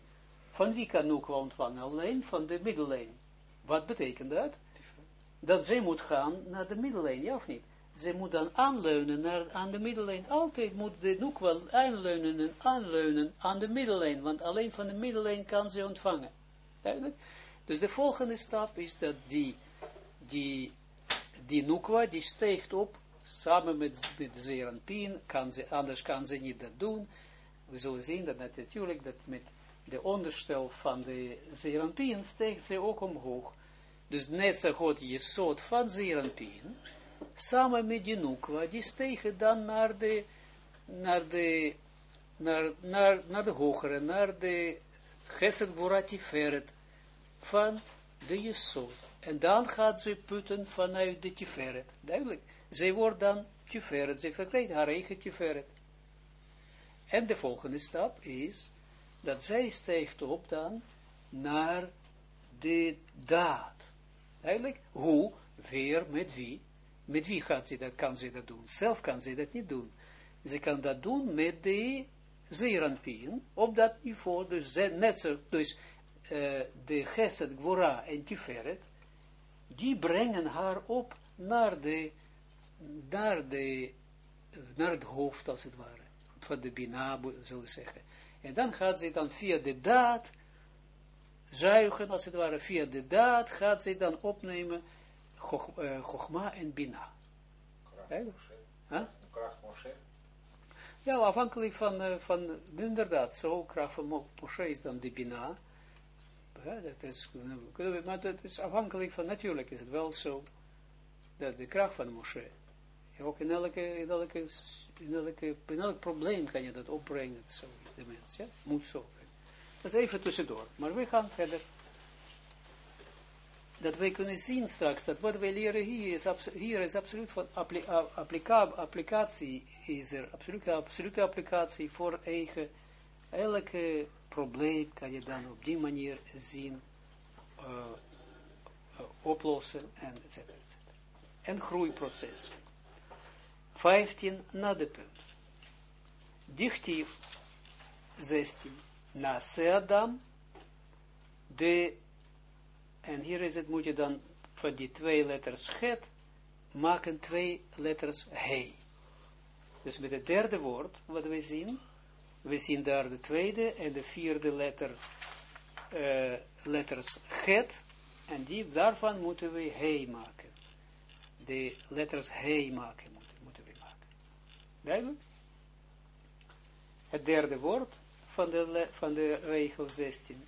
S1: Van wie kan Nukwa ontvangen? Alleen van de middellijn. Wat betekent dat? Dat zij moet gaan naar de middellijn, ja of niet? Zij moet dan aanleunen naar, aan de middellijn. Altijd moet de Nukwa aanleunen en aanleunen aan de middellijn, want alleen van de middellijn kan ze ontvangen. Dus de volgende stap is dat die, die, die nukwa, die steekt op, samen met, met Zeranpien, kan ze, anders kan ze niet dat doen. We zullen zien dat natuurlijk, dat met de onderstel van de Zeranpien steekt ze ook omhoog. Dus net zo goed je soort van Zeranpien, samen met die nukwa, die stegen dan naar de, naar de, naar, naar, naar de hogere, naar de Geset Goratiferet, van de Jesod. En dan gaat ze putten vanuit de Tiferet. Duidelijk. Zij wordt dan Tiferet. Zij verkrijgt haar eigen Tiferet. En de volgende stap is dat zij stijgt op dan naar de daad. Eigenlijk, hoe, weer, met wie. Met wie gaat ze dat, kan ze dat doen? Zelf kan ze dat niet doen. Ze kan dat doen met de zeeranpien, op dat niveau, dus net dus uh, de Geset, Gwora en Tiferet, die brengen haar op naar, de, naar, de, naar het hoofd, als het ware, van de Bina, zullen we zeggen. En dan gaat ze dan via de daad, zuigen, als het ware, via de daad, gaat ze dan opnemen, Chogma en Bina. Huh? Ja, afhankelijk van, uh, van inderdaad, zo kracht van Moshe is dan de Bina, ja, dat is, maar dat is afhankelijk van, natuurlijk is het wel zo, dat de kracht van Moshe, ook in elke, in elke, in elke, in elk probleem kan je dat opbrengen, zo, de mens, ja, moet zo. Dat is even tussendoor, maar we gaan verder. Dat wij kunnen zien straks, dat wat wij leren hier is, hier is absoluut van applica applicatie, is er absolute, applicatie voor eigen, elke probleem kan je dan op die manier zien, uh, uh, oplossen en et cetera, et cetera. En groeiproces. 15 na de punt. Dichtief 16. Na Adam, de, en hier is het, moet je dan van die twee letters het, maken twee letters he. Dus met het derde woord, wat we zien, we zien daar de tweede en de vierde letter, uh, letters het, en die, daarvan moeten we he maken. De letters he maken, moeten, moeten we maken. Duidelijk? Het derde woord van de, van de regel 16.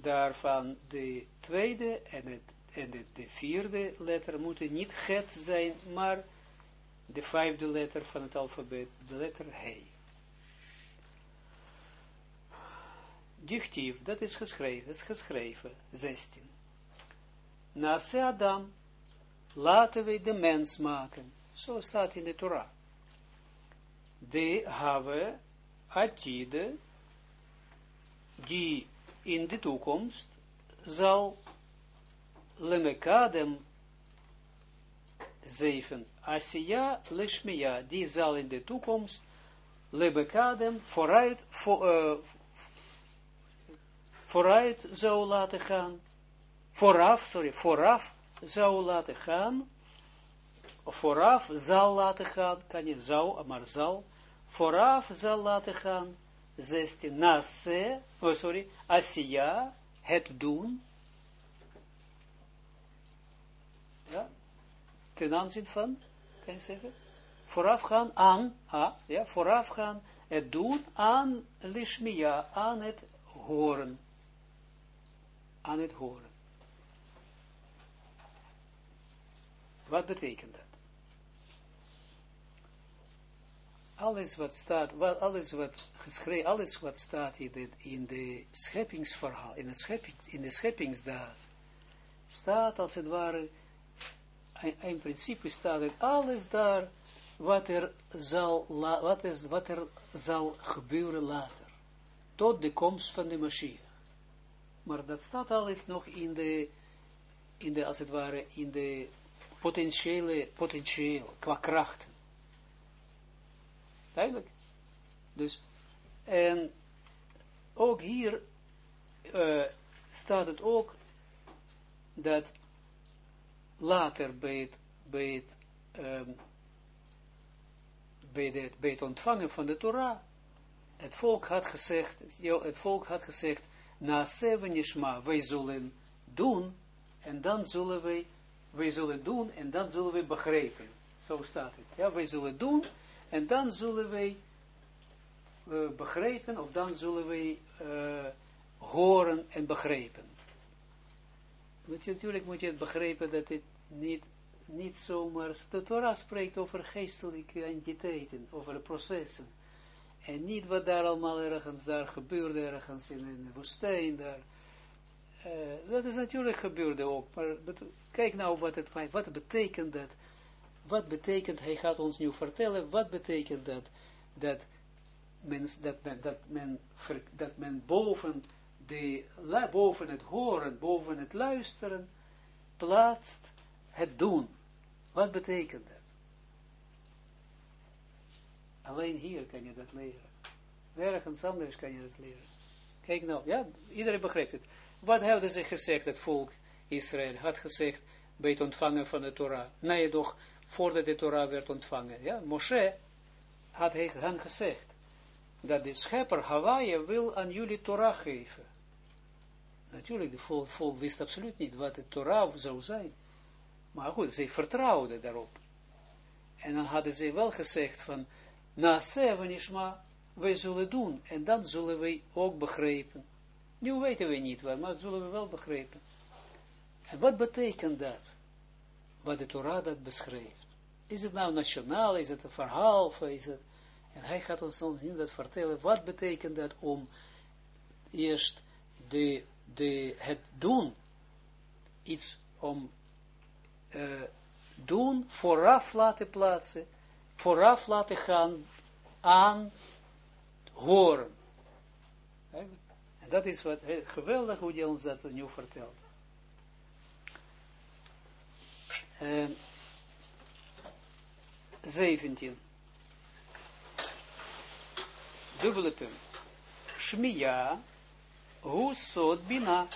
S1: Daarvan de tweede en, het, en de, de vierde letter moeten niet het zijn, maar de vijfde letter van het alfabet, de letter He. Dichtief, dat is geschreven, is geschreven, 16. Nase Adam, laten we de mens maken. Zo staat in de Torah. De have atide, die in de toekomst zal lemekadem zeven. Asiya lishmiya, die zal in de toekomst lebekadem vooruit, voor, uh, vooruit zou laten gaan, vooraf, sorry, vooraf zou laten gaan, of vooraf zal laten gaan, kan je zou, maar zal, vooraf zal laten gaan, 16, nase, oh sorry, asiya, het doen, ja, ten aanzien van, kan je zeggen, voorafgaan aan, ah, ja, voorafgaan, het doen aan lishmia, aan het horen, aan het horen. Wat betekent dat? Alles wat staat, wat, alles wat geschreven, alles wat staat in de, in de scheppingsverhaal, in de, scheppings, in de scheppingsdaad, staat als het ware, in principe staat het alles daar, wat er zal, wat, is, wat er zal gebeuren later, tot de komst van de Mashiach. Maar dat staat alles nog in de, in de, als het ware, in de potentiële, potentieel, qua krachten. Duidelijk. Dus, en ook hier uh, staat het ook dat later bij het, bij het, de, bij het ontvangen van de Torah, het volk had gezegd, het volk had gezegd, na zeven Yishma, wij zullen doen, en dan zullen wij, wij zullen doen, en dan zullen we begrijpen. Zo staat het. Ja, wij zullen doen, en dan zullen wij uh, begrijpen, of dan zullen wij uh, horen en begrijpen. Want natuurlijk moet je het begrijpen dat dit niet, niet zomaar, de Torah spreekt over geestelijke entiteiten, over processen. En niet wat daar allemaal ergens daar gebeurde, ergens in een woestijn daar. Uh, dat is natuurlijk gebeurde ook, maar kijk nou wat het, wat betekent dat, wat betekent, hij gaat ons nu vertellen, wat betekent dat, dat men, dat men, dat men, dat men boven, de, boven het horen, boven het luisteren, plaatst het doen. Wat betekent dat? Alleen hier kan je dat leren. Nergens anders kan je dat leren. Kijk nou, ja, iedereen begrijpt het. Wat hebben ze gezegd, het volk Israël had gezegd bij het ontvangen van de Torah? Nee, toch, voordat de Torah werd ontvangen. Ja, Moshe had hen gezegd, dat de schepper Hawaii wil aan jullie Torah geven. Natuurlijk, de volk, wist absoluut niet wat de Torah zou zijn. Maar goed, ze vertrouwden daarop. En dan hadden ze wel gezegd van, na zeven isma, wij zullen doen, en dan zullen wij ook begrijpen. Nu weten we niet wat, maar zullen we wel begrijpen. En wat betekent dat? Wat de Torah dat beschrijft. Is het nou nationaal, is het een verhaal, is het... En hij gaat ons nu dat vertellen, wat betekent dat om eerst de, het doen, iets om uh, doen, vooraf laten plaatsen, vooraf laten gaan aan horen. En dat is wat geweldig hoe je ons dat nu vertelt. Uh, 17 dubbele punt. Shmia, hoe sod bina,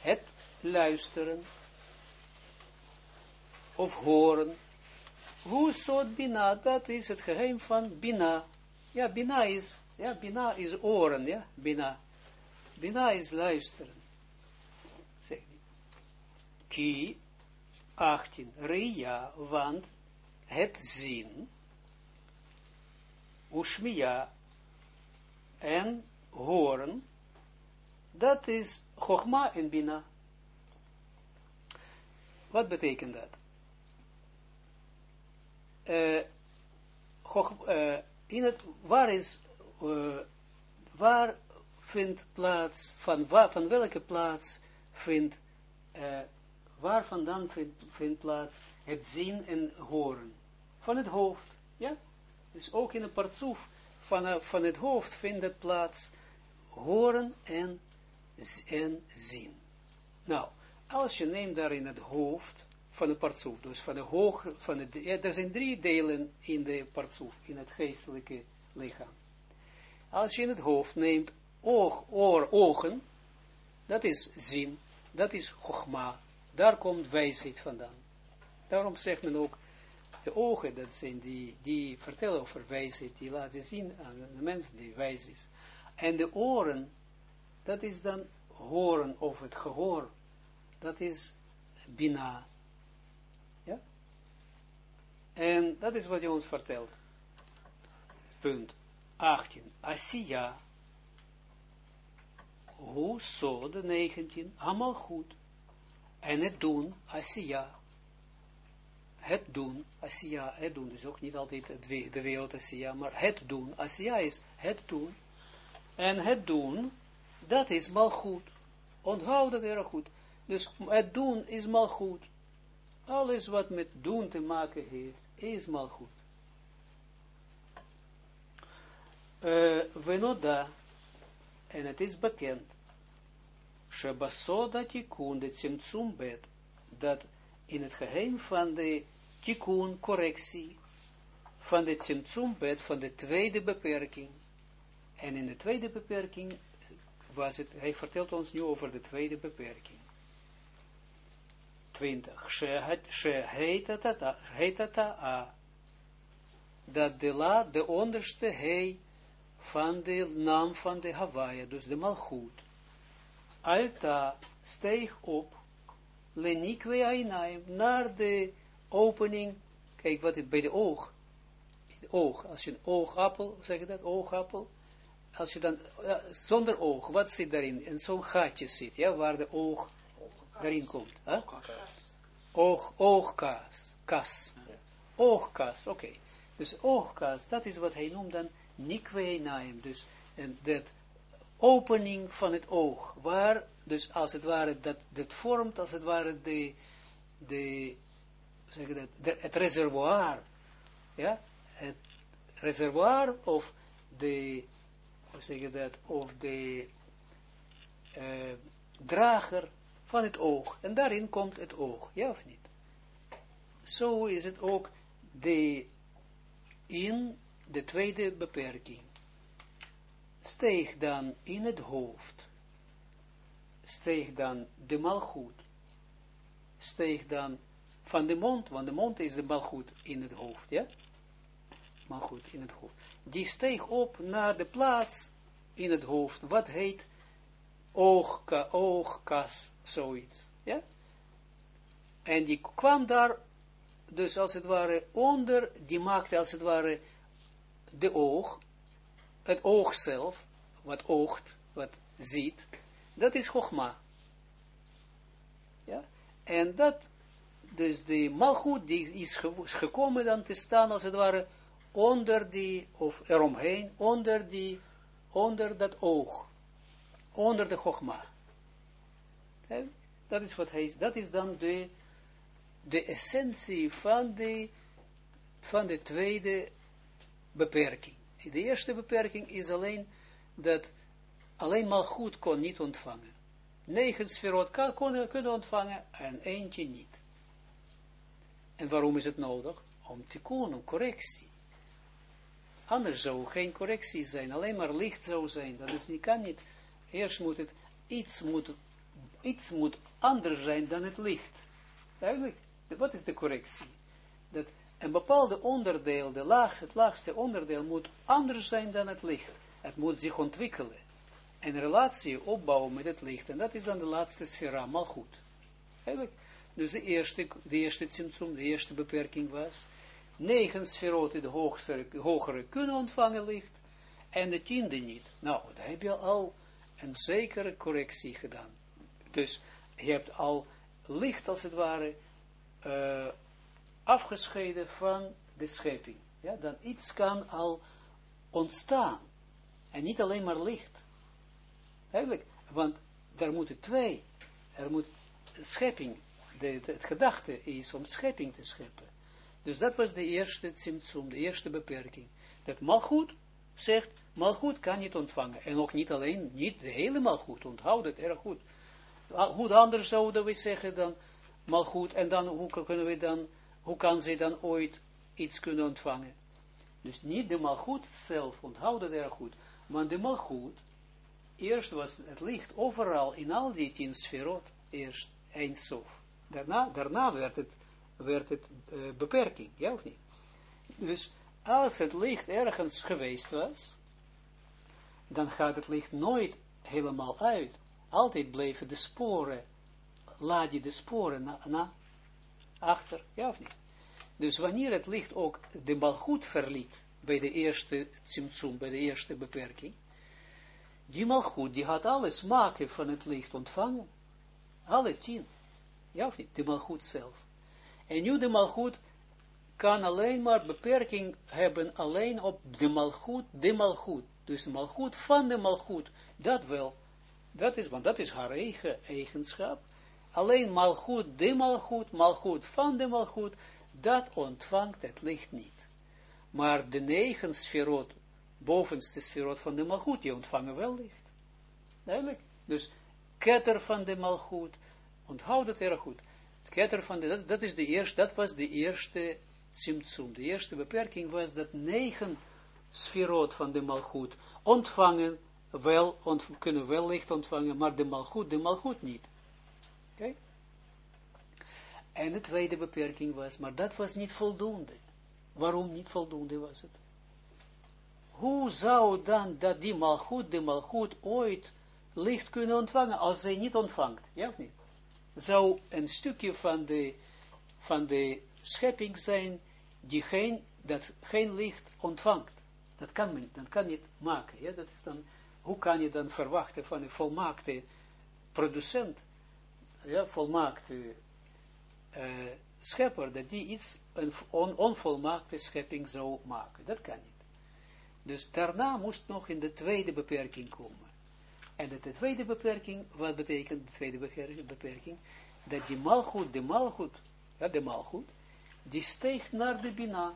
S1: het luisteren, of horen, hoe sod bina, dat is het geheim van bina. Ja, bina is, ja, bina is oren, ja, bina. Bina is luisteren. Zeg Ki, 18, ria, want het zien, ushmia en horen, dat is Chogma en Bina. Wat betekent dat? uh, uh, in het, waar is, uh, waar vindt plaats, van, waar, van welke plaats vindt, waar vandaan vindt, vindt plaats het zien en horen? Van het hoofd, ja? Dus ook in een partsoef van, van het hoofd vindt het plaats horen en, en zien. Nou, als je neemt daar in het hoofd van de partsoef, dus van de hoge, van de, ja, er zijn drie delen in de partsoef, in het geestelijke lichaam. Als je in het hoofd neemt oog, oor, ogen, dat is zien, dat is chogma, daar komt wijsheid vandaan. Daarom zegt men ook, de ogen, dat zijn die, die vertellen over wijsheid, die laten zien aan de mens die wijs is. En de oren, dat is dan horen of het gehoor, dat is bina. Ja? En dat is wat je ons vertelt. Punt 18. Asiya. Hoe zo de 19? Allemaal goed. En het doen, Asiya. Het doen, Asiya, het doen is ook niet altijd de wereld Asiya, maar het doen, Asiya is het doen. En het doen, dat is mal goed. Onthoud dat erg goed. Dus het doen is mal goed. Alles wat met doen te maken heeft, is mal goed. Uh, Venoda, en het is bekend, Shabasoda tikun, de tsimtsum dat in het geheim van de tikkun, correctie, van de tsimtsum bet, van de tweede beperking, en in de tweede beperking was het, hij vertelt ons nu over de tweede beperking. 20. Sheheitata dat de la, de onderste hij van de naam van de Hawaii, dus de malchut. Alta steeg op, lenikwe ainaim, naar de opening, kijk wat het bij de oog, het oog, als je een oogappel, zeg je dat, oogappel, als je dan, zonder oog, wat zit daarin? En zo'n gaatje zit, ja, waar de oog daarin komt. Huh? Oog, oogkas, kas. Oogkas, oké. Okay. Dus oogkas, dat is wat hij noemt dan nikweinaim. Dus en dat opening van het oog, waar, dus als het ware, dat, dat vormt als het ware de, de, zeg dat, het reservoir, ja, het reservoir of de, zeg dat, of de uh, drager van het oog. En daarin komt het oog, ja of niet? Zo is het ook de, in de tweede beperking. Steeg dan in het hoofd. Steeg dan de malgoed. Steeg dan van de mond, want de mond is de malgoed in het hoofd, ja? Malgoed in het hoofd die steeg op naar de plaats in het hoofd, wat heet oogka, oogkas, zoiets, ja? En die kwam daar, dus als het ware, onder, die maakte als het ware de oog, het oog zelf, wat oogt, wat ziet, dat is Chogma. Ja? En dat, dus de malgoed, die is gekomen dan te staan, als het ware, onder die, of eromheen, onder die, onder dat oog, onder de chogma. Dat is wat hij, dat is dan de, de essentie van de, van de tweede beperking. De eerste beperking is alleen dat alleen maar goed kon niet ontvangen. Negen sferot kan, kunnen ontvangen en eentje niet. En waarom is het nodig? Om te kunnen, correctie. Anders zou geen correctie zijn, alleen maar licht zou zijn. Dat is niet, kan niet. Eerst moet het, iets moet, iets moet anders zijn dan het licht. Duidelijk. Wat is de correctie? Dat een bepaalde onderdeel, de laagste, het laagste onderdeel, moet anders zijn dan het licht. Het moet zich ontwikkelen. En relatie opbouwen met het licht. En dat is dan de laatste sfera, mal goed. Eigenlijk. Dus de eerste, de eerste symptoom, de eerste beperking was, negen sferoten de hoogste, hogere kunnen ontvangen licht, en de tiende niet. Nou, dan heb je al een zekere correctie gedaan. Dus je hebt al licht, als het ware, uh, afgescheiden van de schepping. Ja, dan iets kan al ontstaan. En niet alleen maar licht. Eigenlijk, want daar moeten twee. Er moet schepping, de, het gedachte is om schepping te scheppen. Dus dat was de eerste symptoom, de eerste beperking. Dat malgoed zegt, malgoed kan niet ontvangen. En ook niet alleen, niet de hele malgoed, onthoud het erg goed. Hoe anders zouden we zeggen dan malgoed, en dan hoe kunnen we dan, hoe kan ze dan ooit iets kunnen ontvangen? Dus niet de malgoed zelf, onthoud het erg goed, maar de malgoed, eerst was het licht overal in al die tien sferot, eerst eindsof. Daarna, daarna werd het, werd het uh, beperking, ja of niet? Dus als het licht ergens geweest was, dan gaat het licht nooit helemaal uit. Altijd bleven de sporen, laat je de sporen na, na achter, ja of niet? Dus wanneer het licht ook de malgoed verliet, bij de eerste tzimtzum, bij de eerste beperking, die malgoed, die had alle smaken van het licht ontvangen. Alle tien. Ja of niet? De malgoed zelf. En nu de malgoed kan alleen maar beperking hebben, alleen op de malgoed, de malgoed. Dus de malgoed van de malgoed, dat wel. Dat is, want dat is haar eigen eigenschap. Alleen malgoed, de malgoed, malgoed van de malgoed, dat ontvangt het licht niet. Maar de negen sferot, bovenste sferot van de malgoed, die ontvangen wel licht. Duidelijk? Dus ketter van de malgoed, onthoud het erg goed. Ketter van de, dat, is de eerste, dat was de eerste symptoom. De eerste beperking was dat negen sferot van de malgoed ontvangen, wel, ont, kunnen wel licht ontvangen, maar de malgoed, de malgoed niet. Oké? En de tweede beperking was, maar dat was niet voldoende. Waarom niet voldoende was het? Hoe zou dan dat die malgoed, de malgoed ooit licht kunnen ontvangen, als zij niet ontvangt? Ja niet? Zou een stukje van de, van de schepping zijn, die geen, dat geen licht ontvangt. Dat kan men, dat kan niet maken. Ja? Dat is dan, hoe kan je dan verwachten van een volmaakte producent, ja, volmaakte uh, schepper, dat die iets, een on, onvolmaakte schepping zou maken. Dat kan niet. Dus daarna moest nog in de tweede beperking komen. En de tweede beperking, wat betekent de tweede beperking? Dat die malgoed, de malgoed, ja, de malgoed, die steekt naar de Bina.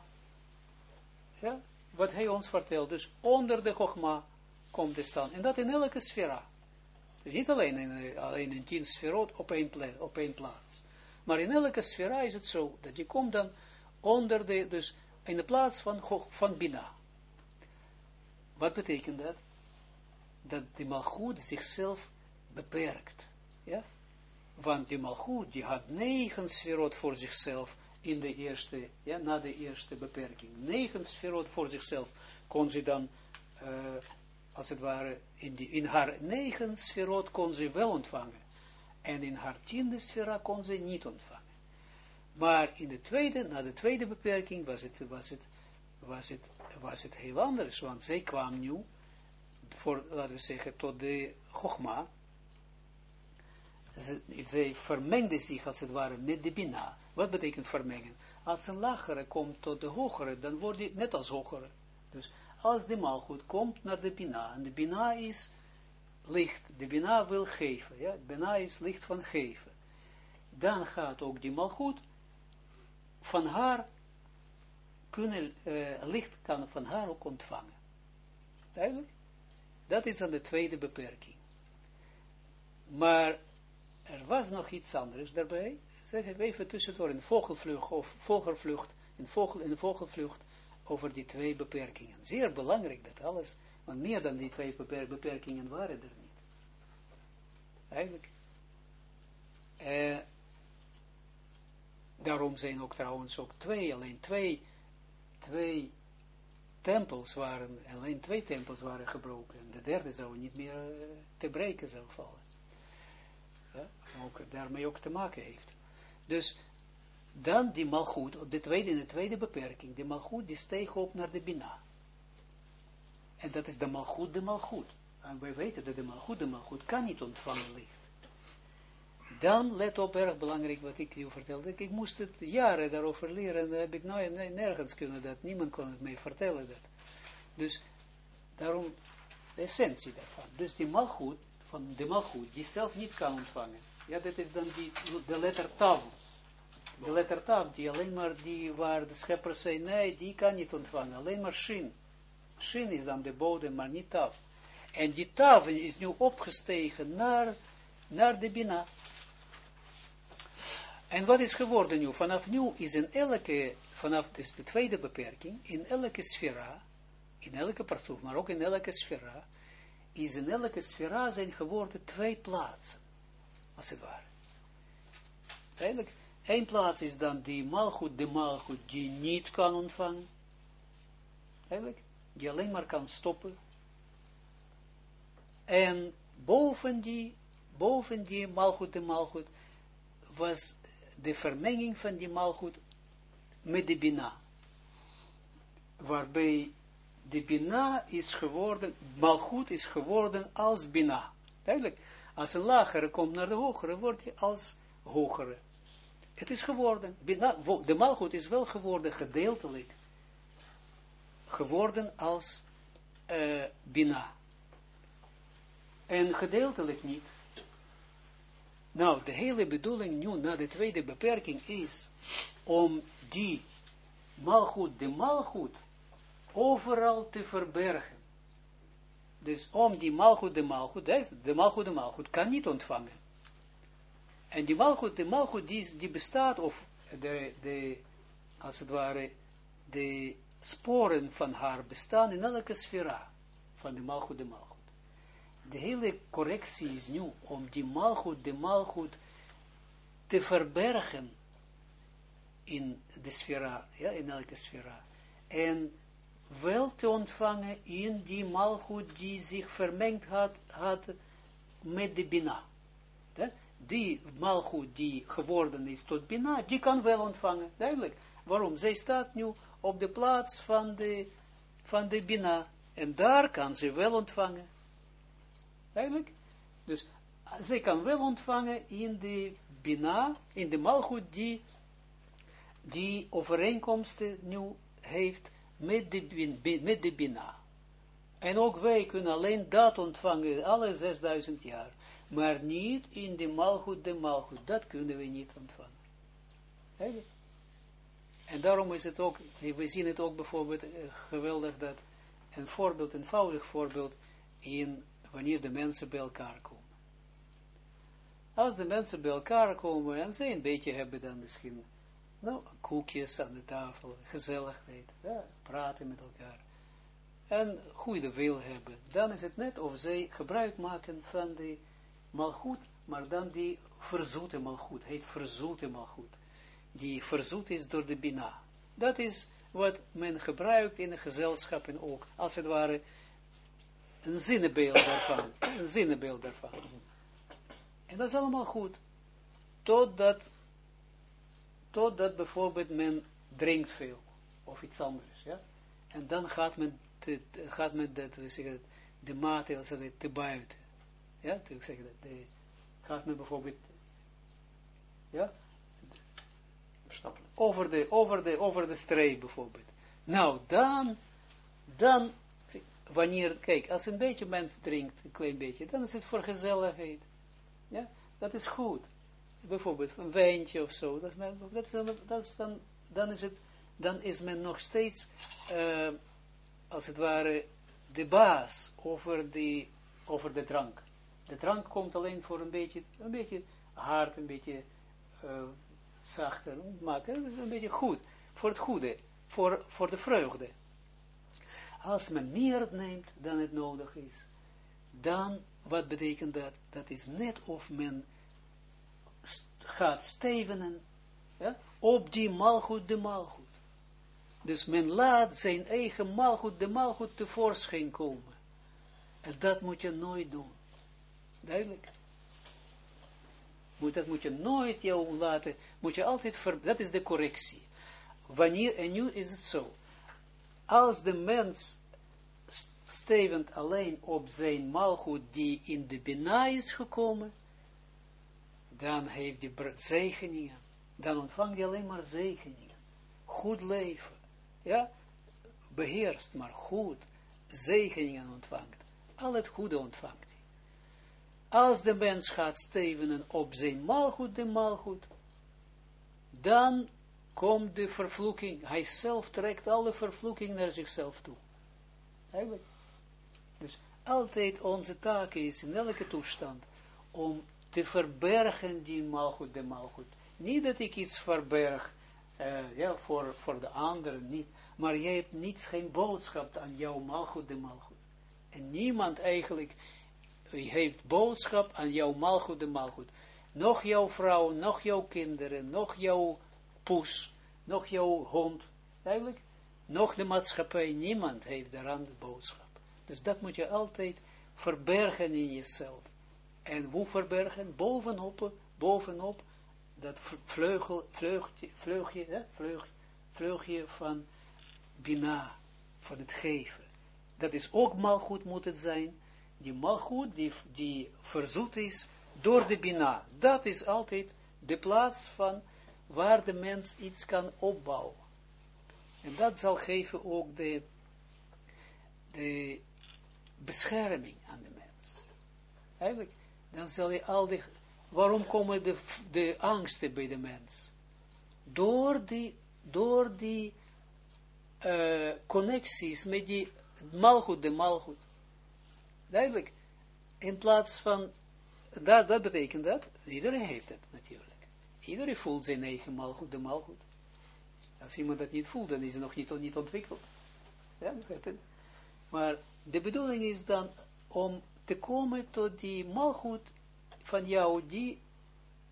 S1: Ja, wat hij ons vertelt. Dus onder de Chogma komt te staan. En dat in elke sfera. Dus niet alleen in, alleen in tien sferot op één, op één plaats. Maar in elke sfera is het zo, dat je komt dan onder de, dus in de plaats van, van Bina. Wat betekent dat? Dat de malgoed zichzelf beperkt. Ja? Want die malgoed, die had negen sferot voor zichzelf in de eerste, ja, na de eerste beperking. Negen sferot voor zichzelf kon ze dan, uh, als het ware, in, die, in haar negen sferot kon ze wel ontvangen. En in haar tiende sfera kon ze niet ontvangen. Maar in de tweede, na de tweede beperking was het, was het, was het, was het heel anders, want zij kwam nu, voor, laten we zeggen, tot de Chogma, zij vermengde zich als het ware met de Bina. Wat betekent vermengen? Als een lagere komt tot de hogere, dan wordt die net als hogere. Dus als de malgoed komt naar de Bina, en de Bina is licht, de Bina wil geven, ja, de Bina is licht van geven, dan gaat ook die malgoed van haar uh, licht kan van haar ook ontvangen. Duidelijk? Dat is dan de tweede beperking. Maar er was nog iets anders daarbij. Zeg even tussendoor een vogelvlucht of vogelvlucht, een vogel, een vogelvlucht over die twee beperkingen. Zeer belangrijk dat alles, want meer dan die twee beperkingen waren er niet. Eigenlijk. Eh, daarom zijn ook trouwens ook twee, alleen twee, twee tempels waren, alleen twee tempels waren gebroken. En de derde zou niet meer uh, te breken zou vallen ja, ook, daarmee ook te maken heeft. Dus dan die malgoed, op de tweede, in de tweede beperking, de malgoed die steeg op naar de bina. En dat is de malgoed, de malgoed. En wij weten dat de malgoed, de malgoed kan niet ontvangen licht. Dan, let op, erg belangrijk wat ik u vertelde. Ik moest het jaren daarover leren en heb ik nooit, nergens kunnen dat. Niemand kon het mij vertellen dat. Dus, daarom, de essentie daarvan. Dus die malgoed, van de malgoed, die zelf niet kan ontvangen. Ja, dat is dan die, de letter tav. De letter tav, die alleen maar die waar de scheppers zei, nee, die kan niet ontvangen. Alleen maar shin. Shin is dan de bodem, maar niet tav. En die tav is nu opgestegen naar, naar de bina. En wat is geworden nu? Vanaf nu is in elke, vanaf de tweede beperking, in elke sfera, in elke partsoef, maar ook in elke sfera, is in elke sfera zijn geworden twee plaatsen, als het ware. Eigenlijk, één plaats is dan die malgoed, de malgoed die niet kan ontvangen, eigenlijk, die alleen maar kan stoppen, en boven die, boven die malgoed, de malgoed, was de vermenging van die malgoed met de bina. Waarbij de bina is geworden, malgoed is geworden als bina. Duidelijk, als een lagere komt naar de hogere, wordt hij als hogere. Het is geworden, de malgoed is wel geworden gedeeltelijk, geworden als uh, bina. En gedeeltelijk niet. Nou, de hele bedoeling nu, na de tweede beperking, is om die malgoed, de malgoed, overal te verbergen. Dus om die malgoed, de malgoed, de malgoed, de malgoed, kan niet ontvangen. En die malgoed, de malgoed, die, die bestaat, of de, de, als het ware, de sporen van haar bestaan in elke sfera van de malgoed, de malgoed de hele correctie is nu om die malgoed, de malgoed te verbergen in de sfera, ja, in elke sfera. En wel te ontvangen in die malgoed die zich vermengd had, had met de bina. Die malgoed die geworden is tot bina, die kan wel ontvangen, duidelijk. Waarom? Zij staat nu op de plaats van de, van de bina. En daar kan ze wel ontvangen. Eigenlijk. Dus zij kan wel ontvangen in de Bina, in de Malchut, die, die overeenkomsten nu heeft met de, met de Bina. En ook wij kunnen alleen dat ontvangen, alle 6000 jaar. Maar niet in de Malchut, de Malchut. Dat kunnen we niet ontvangen. En daarom is het ook, we zien het ook bijvoorbeeld eh, geweldig dat, een voorbeeld, een eenvoudig voorbeeld, in wanneer de mensen bij elkaar komen. Als de mensen bij elkaar komen en ze een beetje hebben dan misschien, nou, koekjes aan de tafel, gezelligheid, ja, praten met elkaar, en goede wil hebben, dan is het net of zij gebruik maken van die malgoed, maar dan die verzoete malgoed, heet verzoete malgoed, die verzoet is door de bina. Dat is wat men gebruikt in de gezelschappen ook, als het ware, een zinnebeeld daarvan. [COUGHS] Een zinnebeeld daarvan. En dat is allemaal goed. Totdat, totdat bijvoorbeeld men drinkt veel. Of iets anders. Ja? En dan gaat men, gaat men dat, we zeggen, de het te buiten. Ja, ik zeg dat. De, gaat men bijvoorbeeld, ja, over de, over de, over de streep bijvoorbeeld. Nou, dan, dan wanneer, kijk, als een beetje mens drinkt, een klein beetje, dan is het voor gezelligheid. Ja, dat is goed. Bijvoorbeeld een wijntje of zo, dat is, dat, dat is dan, dan, is het, dan is men nog steeds, uh, als het ware, de baas over, die, over de drank. De drank komt alleen voor een beetje, een beetje hard, een beetje uh, zachter, maken, een beetje goed, voor het goede, voor, voor de vreugde als men meer neemt dan het nodig is, dan, wat betekent dat? Dat is net of men gaat stevenen ja, op die malgoed de malgoed. Dus men laat zijn eigen malgoed de malgoed tevoorschijn komen. En dat moet je nooit doen. Duidelijk. Moet, dat moet je nooit jou laten, moet je altijd, dat is de correctie. Wanneer, en nu is het zo als de mens stevend alleen op zijn malgoed die in de Bina is gekomen, dan heeft hij zegeningen. Dan ontvangt hij alleen maar zegeningen. Goed leven. Ja, beheerst maar goed. Zegeningen ontvangt. Al het goede ontvangt. Als de mens gaat stevenen op zijn malgoed, de malgoed, dan komt de vervloeking. Hij zelf trekt alle vervloeking naar zichzelf toe. Dus altijd onze taak is in elke toestand om te verbergen die malgoed, de malgoed. Niet dat ik iets verberg uh, ja, voor, voor de anderen, niet. Maar jij hebt niets, geen boodschap aan jouw malgoed, de malgoed. En niemand eigenlijk heeft boodschap aan jouw malgoed, de malgoed. Nog jouw vrouw, nog jouw kinderen, nog jouw poes, nog jouw hond. Eigenlijk, nog de maatschappij, niemand heeft daaraan de boodschap. Dus dat moet je altijd verbergen in jezelf. En hoe verbergen? Bovenop, bovenop dat vleugel, vleugje, vleugje, hè? Vleug, van Bina, van het geven. Dat is ook malgoed moet het zijn. Die malgoed die, die verzoet is door de Bina. Dat is altijd de plaats van waar de mens iets kan opbouwen. En dat zal geven ook de, de bescherming aan de mens. Eigenlijk, dan zal je al die, waarom komen de, de angsten bij de mens? Door die, door die uh, connecties met die malgoed, de malgoed. Duidelijk, in plaats van, dat, dat betekent dat, iedereen heeft het natuurlijk. Iedereen voelt zijn eigen malgoed, de malgoed. Als iemand dat niet voelt, dan is het nog niet, ontwikkeld. Ja, maar de bedoeling is dan om te komen tot die malgoed van jou, die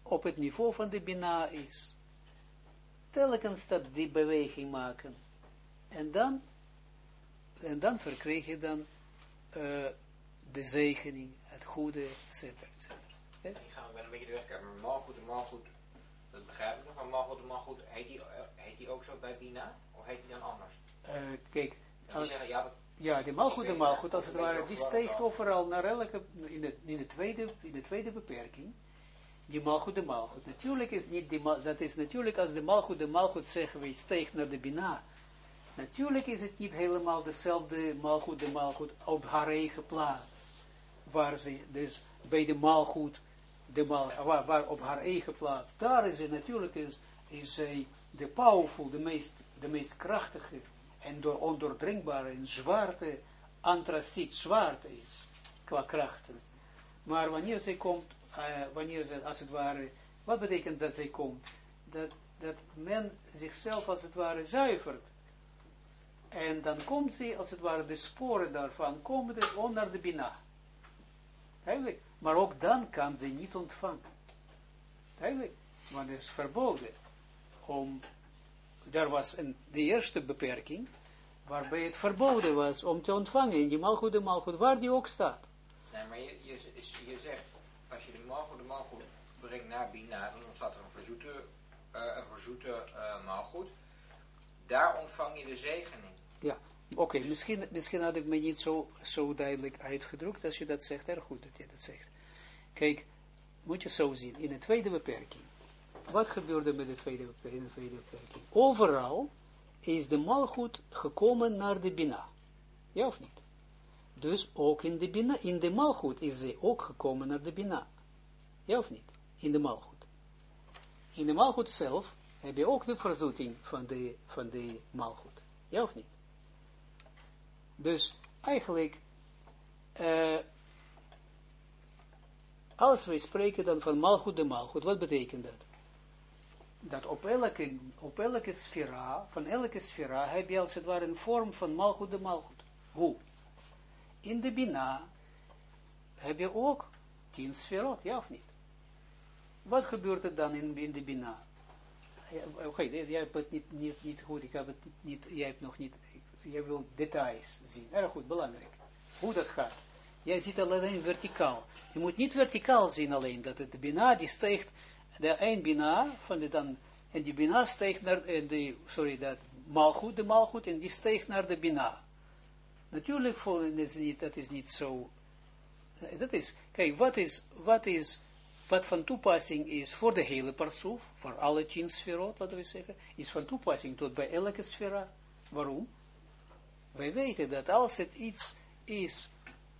S1: op het niveau van de Bina is. Telkens dat die beweging maken. En dan, en dan verkrijg je dan uh, de zegening, het goede, et cetera, et cetera.
S2: Yes? Ik ga een beetje de weg kijken, maar malgoed, de malgoed, dat begrijp ik nog, maar malgoed, de malgoed, heet die, heet die ook zo bij Bina? Of heet die dan anders?
S1: Uh, kijk, als, zeggen, ja, dat, ja, die malgoed, de malgoed, als het ware, die steekt overal naar elke, in de, in de, tweede, in de tweede beperking, die malgoed, de malgoed. Natuurlijk is niet die, dat is natuurlijk als de malgoed, de malgoed zeggen we, steekt naar de bina. Natuurlijk is het niet helemaal dezelfde malgoed, de malgoed, op haar eigen plaats. Waar ze, dus bij de malgoed, de mal, waar, op haar eigen plaats, daar is het natuurlijk, is, is zij de powerful, de meest, de meest krachtige, en door ondoordringbare en zwarte, antraciet zwart is, qua krachten. Maar wanneer zij komt, uh, wanneer ze, als het ware, wat betekent dat zij komt? Dat, dat men zichzelf als het ware zuivert. En dan komt ze, als het ware, de sporen daarvan, komen er onder de bina. Maar ook dan kan ze niet ontvangen. Eigenlijk. Want het is verboden om er was de eerste beperking, waarbij het verboden was om te ontvangen in die malgoed de malgoed, waar die ook staat.
S2: Nee, maar je, je, je zegt, als je de malgoed de malgoed brengt naar Bina, dan ontstaat er een verzoete, uh, een verzoete uh, malgoed. Daar ontvang je de zegening.
S1: Ja, oké, misschien, misschien had ik me niet zo, zo duidelijk uitgedrukt als je dat zegt. Erg goed dat je dat zegt. Kijk, moet je zo zien, in de tweede beperking wat gebeurde met de tweede, de tweede beperking? Overal is de malgoed gekomen naar de Bina. Ja of niet? Dus ook in de Bina, in de malgoed is ze ook gekomen naar de Bina. Ja of niet? In de malgoed. In de malgoed zelf heb je ook de verzoeting van de, van de malgoed. Ja of niet? Dus eigenlijk, uh, als wij spreken dan van malgoed de malgoed, wat betekent dat? dat op elke, op elke sfera, van elke sfera, heb je als het ware een vorm van malgoed de malgoed. Hoe? In de Bina heb je ook tien sferot, ja of niet? Wat gebeurt er dan in, de Bina? Oké, jij hebt het niet, niet, niet goed, ik heb het niet, jij hebt nog niet, jij wil details zien. Erg goed, belangrijk. Hoe dat gaat. Jij ziet alleen verticaal. Je moet niet verticaal zien alleen, dat het Bina die stijgt de een bina, van de dan, en die bina steekt naar, en die, sorry, dat malgoed, de malgoed, en die steekt naar de bina. Natuurlijk, voor, dat, is niet, dat is niet zo, dat is, kijk, wat is, wat is wat van toepassing is voor de hele partsoef, voor alle tien sferot, laten we zeggen, is van toepassing tot bij elke sfera. Waarom? Wij weten dat als het iets is,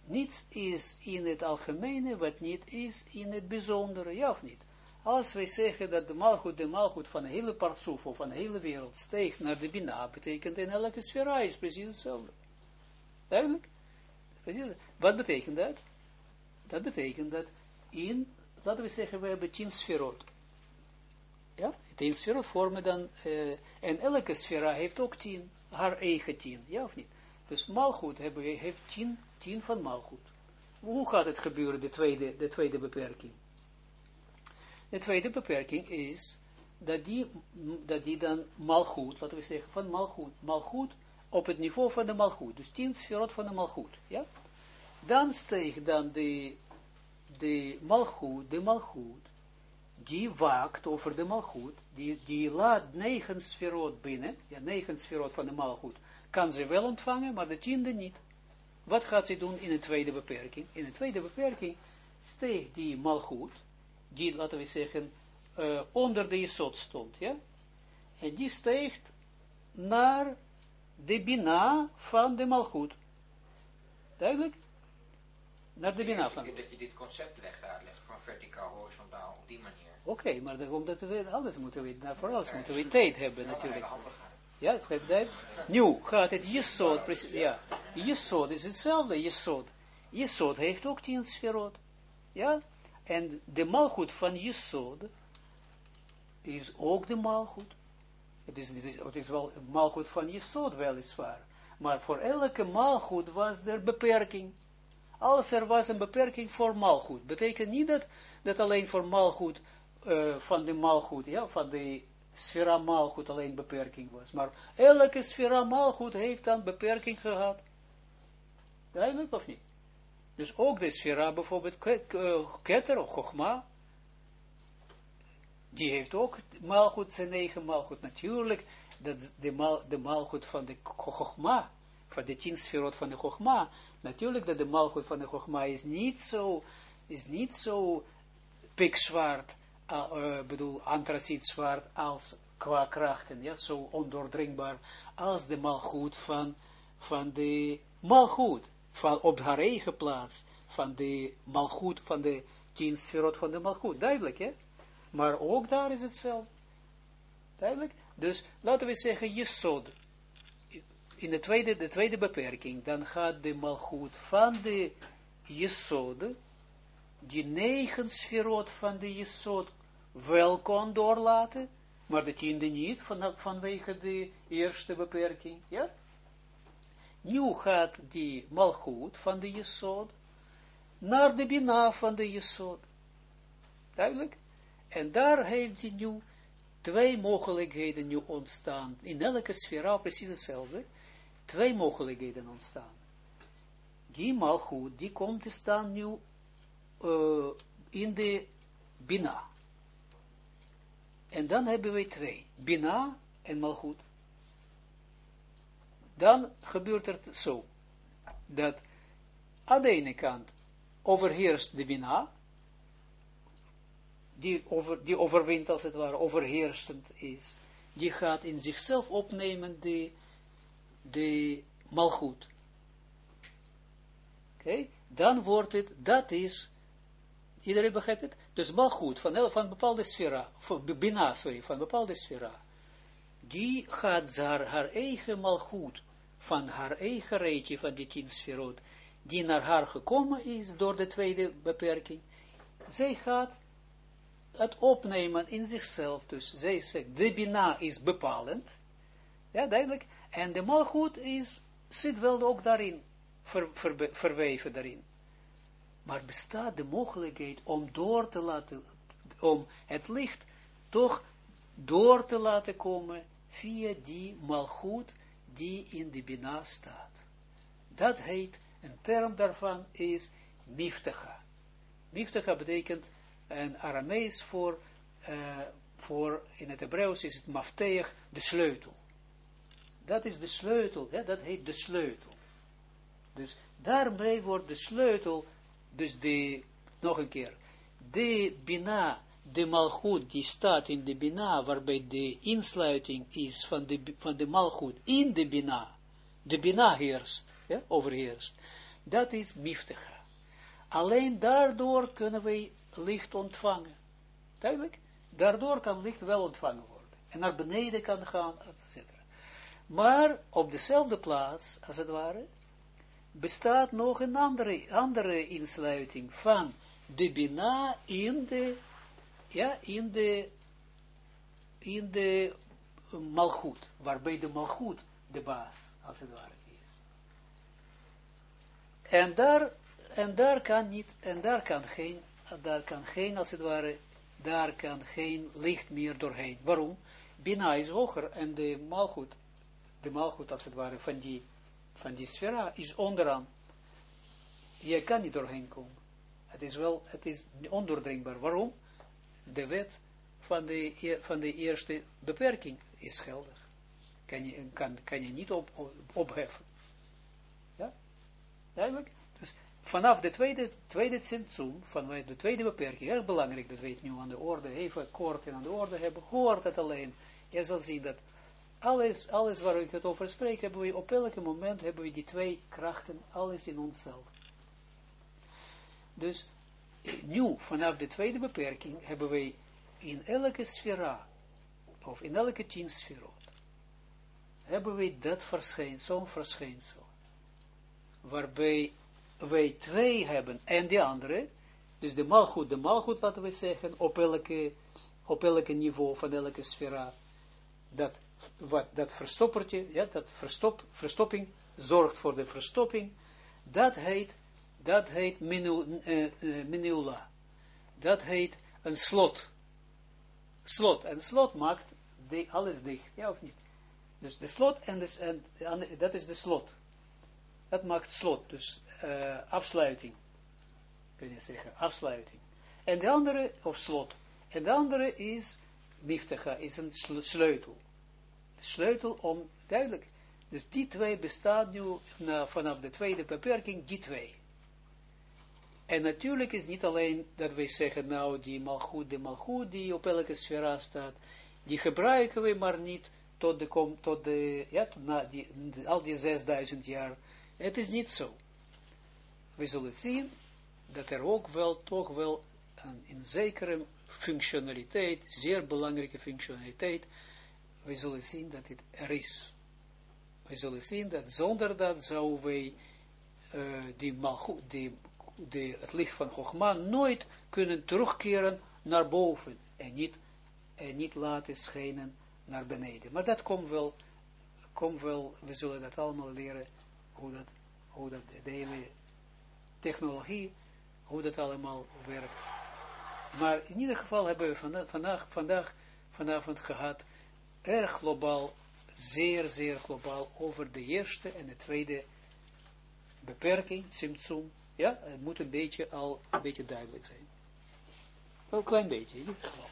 S1: niets is in het algemene, wat niet is in het bijzondere, ja of niet? Als wij zeggen dat de malgoed, de malgoed van een hele partsoef of van de hele wereld steekt naar de bina, betekent in elke sfera is precies hetzelfde. Duidelijk? Wat betekent dat? Dat betekent dat in, laten we zeggen, we hebben tien sferot. Ja, tien sferot vormen dan, uh, en elke sfera heeft ook tien, haar eigen tien, ja of niet? Dus malgoed hebben, heeft tien, tien van malgoed. Hoe gaat het gebeuren, de tweede, de tweede beperking? De tweede beperking is dat die, dat die dan malgoed, laten we zeggen, van malgoed, malgoed op het niveau van de malgoed, dus tien sferot van de malgoed, ja? Dan steeg dan de, de malgoed, de malgoed, die waakt over de malgoed, die, die laat negen sferot binnen, ja, negen sferot van de malgoed, kan ze wel ontvangen, maar de tiende niet. Wat gaat ze doen in de tweede beperking? In de tweede beperking steeg die malgoed, die, laten we zeggen, uh, onder de jesot stond, ja? En die steegt naar de bina van de malgoed. Duidelijk? Naar de bina van.
S2: Dat je dit concept legt, uitlegt, van verticaal, horizontaal, op die manier.
S1: Oké, maar omdat we alles moeten we, nou, voor alles moeten we tijd hebben natuurlijk. Ja, begrijp dat? Nu gaat het Jesod, ja, Jesod is hetzelfde, Jesod. Jesod heeft ook tien sferot. Ja, en de malgoed van Jesod is ook de malgoed. Het is, het is wel malgoed van Jesod weliswaar. Maar voor elke malgoed was er beperking. Als er was een beperking voor malgoed. Betekent niet dat, dat alleen voor malgoed, uh, van de malgoed, ja, van de sfera malgoed alleen beperking was. Maar elke sfera malgoed heeft dan beperking gehad. Duidelijk of niet? Dus ook de sfera bijvoorbeeld ketter of chogma, die heeft ook malgoed, zijn eigen malgoed. Natuurlijk, dat de, mal, de malgoed van de chogma, van de tien sferot van de chogma, natuurlijk dat de malgoed van de chogma is niet zo, is niet zo pikzwart, uh, bedoel, antraciet zwart als qua krachten, ja, zo ondoordringbaar als de malgoed van, van de malgoed van op haar eigen plaats, van de malgoed, van de tien van de malgoed. Duidelijk, hè? Maar ook daar is hetzelfde. Duidelijk? Dus laten we zeggen, Jesod. In de tweede, de tweede beperking, dan gaat de malgoed van de Jesod, die negen sferot van de Jesod wel kon doorlaten, maar de tiende niet, van, vanwege de eerste beperking, ja? Nu gaat die malgoed van de Jesod naar de Bina van de Jesod. Duidelijk? En daar heeft hij nu twee mogelijkheden nu ontstaan. In elke sfera precies hetzelfde. Twee mogelijkheden ontstaan. Die malgoed, die komt te staan nu uh, in de Bina. En dan hebben we twee. Bina en malgoed dan gebeurt het zo, dat aan de ene kant overheerst de Bina, die, over, die overwint als het ware, overheersend is, die gaat in zichzelf opnemen de, de malgoed. Oké, dan wordt het, dat is, iedereen begrijpt het? Dus malgoed van, van bepaalde sfera, van, bina, sorry, van bepaalde sfera, die gaat haar, haar eigen malgoed van haar eigen reetje van die tien sferot, die naar haar gekomen is door de tweede beperking, zij gaat het opnemen in zichzelf. Dus zij zegt, de bina is bepalend, ja, duidelijk, en de malgoed is, zit wel ook daarin, ver, ver, verweven daarin. Maar bestaat de mogelijkheid om door te laten, om het licht toch door te laten komen via die malgoed die in de Bina staat. Dat heet, een term daarvan is miftacha. Miftacha betekent een Aramees voor, uh, voor in het Hebreeuws is het mafteeg, de sleutel. Dat is de sleutel, ja, dat heet de sleutel. Dus daarmee wordt de sleutel, dus de, nog een keer, de Bina, de Malchut, die staat in de Bina, waarbij de insluiting is van de, van de Malchut in de Bina, de Bina heerst, ja, overheerst, dat is Miftecha. Alleen daardoor kunnen wij licht ontvangen. Duidelijk? Daardoor kan licht wel ontvangen worden. En naar beneden kan gaan, etc. Maar op dezelfde plaats, als het ware, bestaat nog een andere, andere insluiting van de Bina in de, ja, in de, in de Malchut, waarbij de Malchut de baas, als het ware, is. En daar, en daar kan niet, en daar kan geen, daar kan geen, als het ware, daar kan geen licht meer doorheen. Waarom? Bina is hoger en de Malchut, de Malchut, als het ware, van die van die sfera is onderaan. Je kan niet doorheen komen. Het is wel, het is ondoordringbaar. Waarom? De wet van de, van de eerste beperking is geldig. Kan je, kan, kan je niet op, opheffen. Ja? Duidelijk? Dus vanaf de tweede, tweede centrum, van de tweede beperking, erg belangrijk dat we het nu aan de orde, even kort en aan de orde hebben, hoort het alleen. Je zal zien dat alles, alles waar ik het over spreek, hebben we op elk moment hebben we die twee krachten, alles in onszelf. Dus nu, vanaf de tweede beperking, hebben wij in elke sfera, of in elke tien sferot, hebben wij dat verschijnsel, zo'n verschijnsel, waarbij wij twee hebben, en de andere, dus de malgoed, de malgoed, laten we zeggen, op elke, op elke niveau van elke sfera, dat wat dat verstoppertje, ja, dat verstop, verstopping, zorgt voor de verstopping, dat heet, dat heet minula. Uh, Dat heet een slot. Slot. En slot maakt de, alles dicht, ja of niet? Dus de slot en, dat is de slot. Dat maakt slot, dus uh, afsluiting. Kun je zeggen, afsluiting. En de andere, of slot. En de andere is, miftacha, is een sleutel sleutel om, duidelijk, dus die twee bestaan nu vanaf de tweede beperking, die twee. En natuurlijk is niet alleen dat wij zeggen, nou, die malgoed, de malgoed die op elke sfera staat, die gebruiken we maar niet tot de, tot de ja, na die, al die 6000 jaar. Het is niet zo. We zullen zien dat er ook wel, toch wel een, een zekere functionaliteit, zeer belangrijke functionaliteit, we zullen zien dat het er is. We zullen zien dat zonder dat zouden wij uh, die, die, het licht van Chogma nooit kunnen terugkeren naar boven en niet, en niet laten schijnen naar beneden. Maar dat komt wel, komt wel, we zullen dat allemaal leren, hoe dat, hoe dat de hele technologie, hoe dat allemaal werkt. Maar in ieder geval hebben we vandaag, vandaag, vanavond gehad erg globaal, zeer, zeer globaal over de eerste en de tweede beperking, symptoom. Ja, het moet een beetje al een beetje duidelijk zijn. Wel een klein beetje, in ieder geval.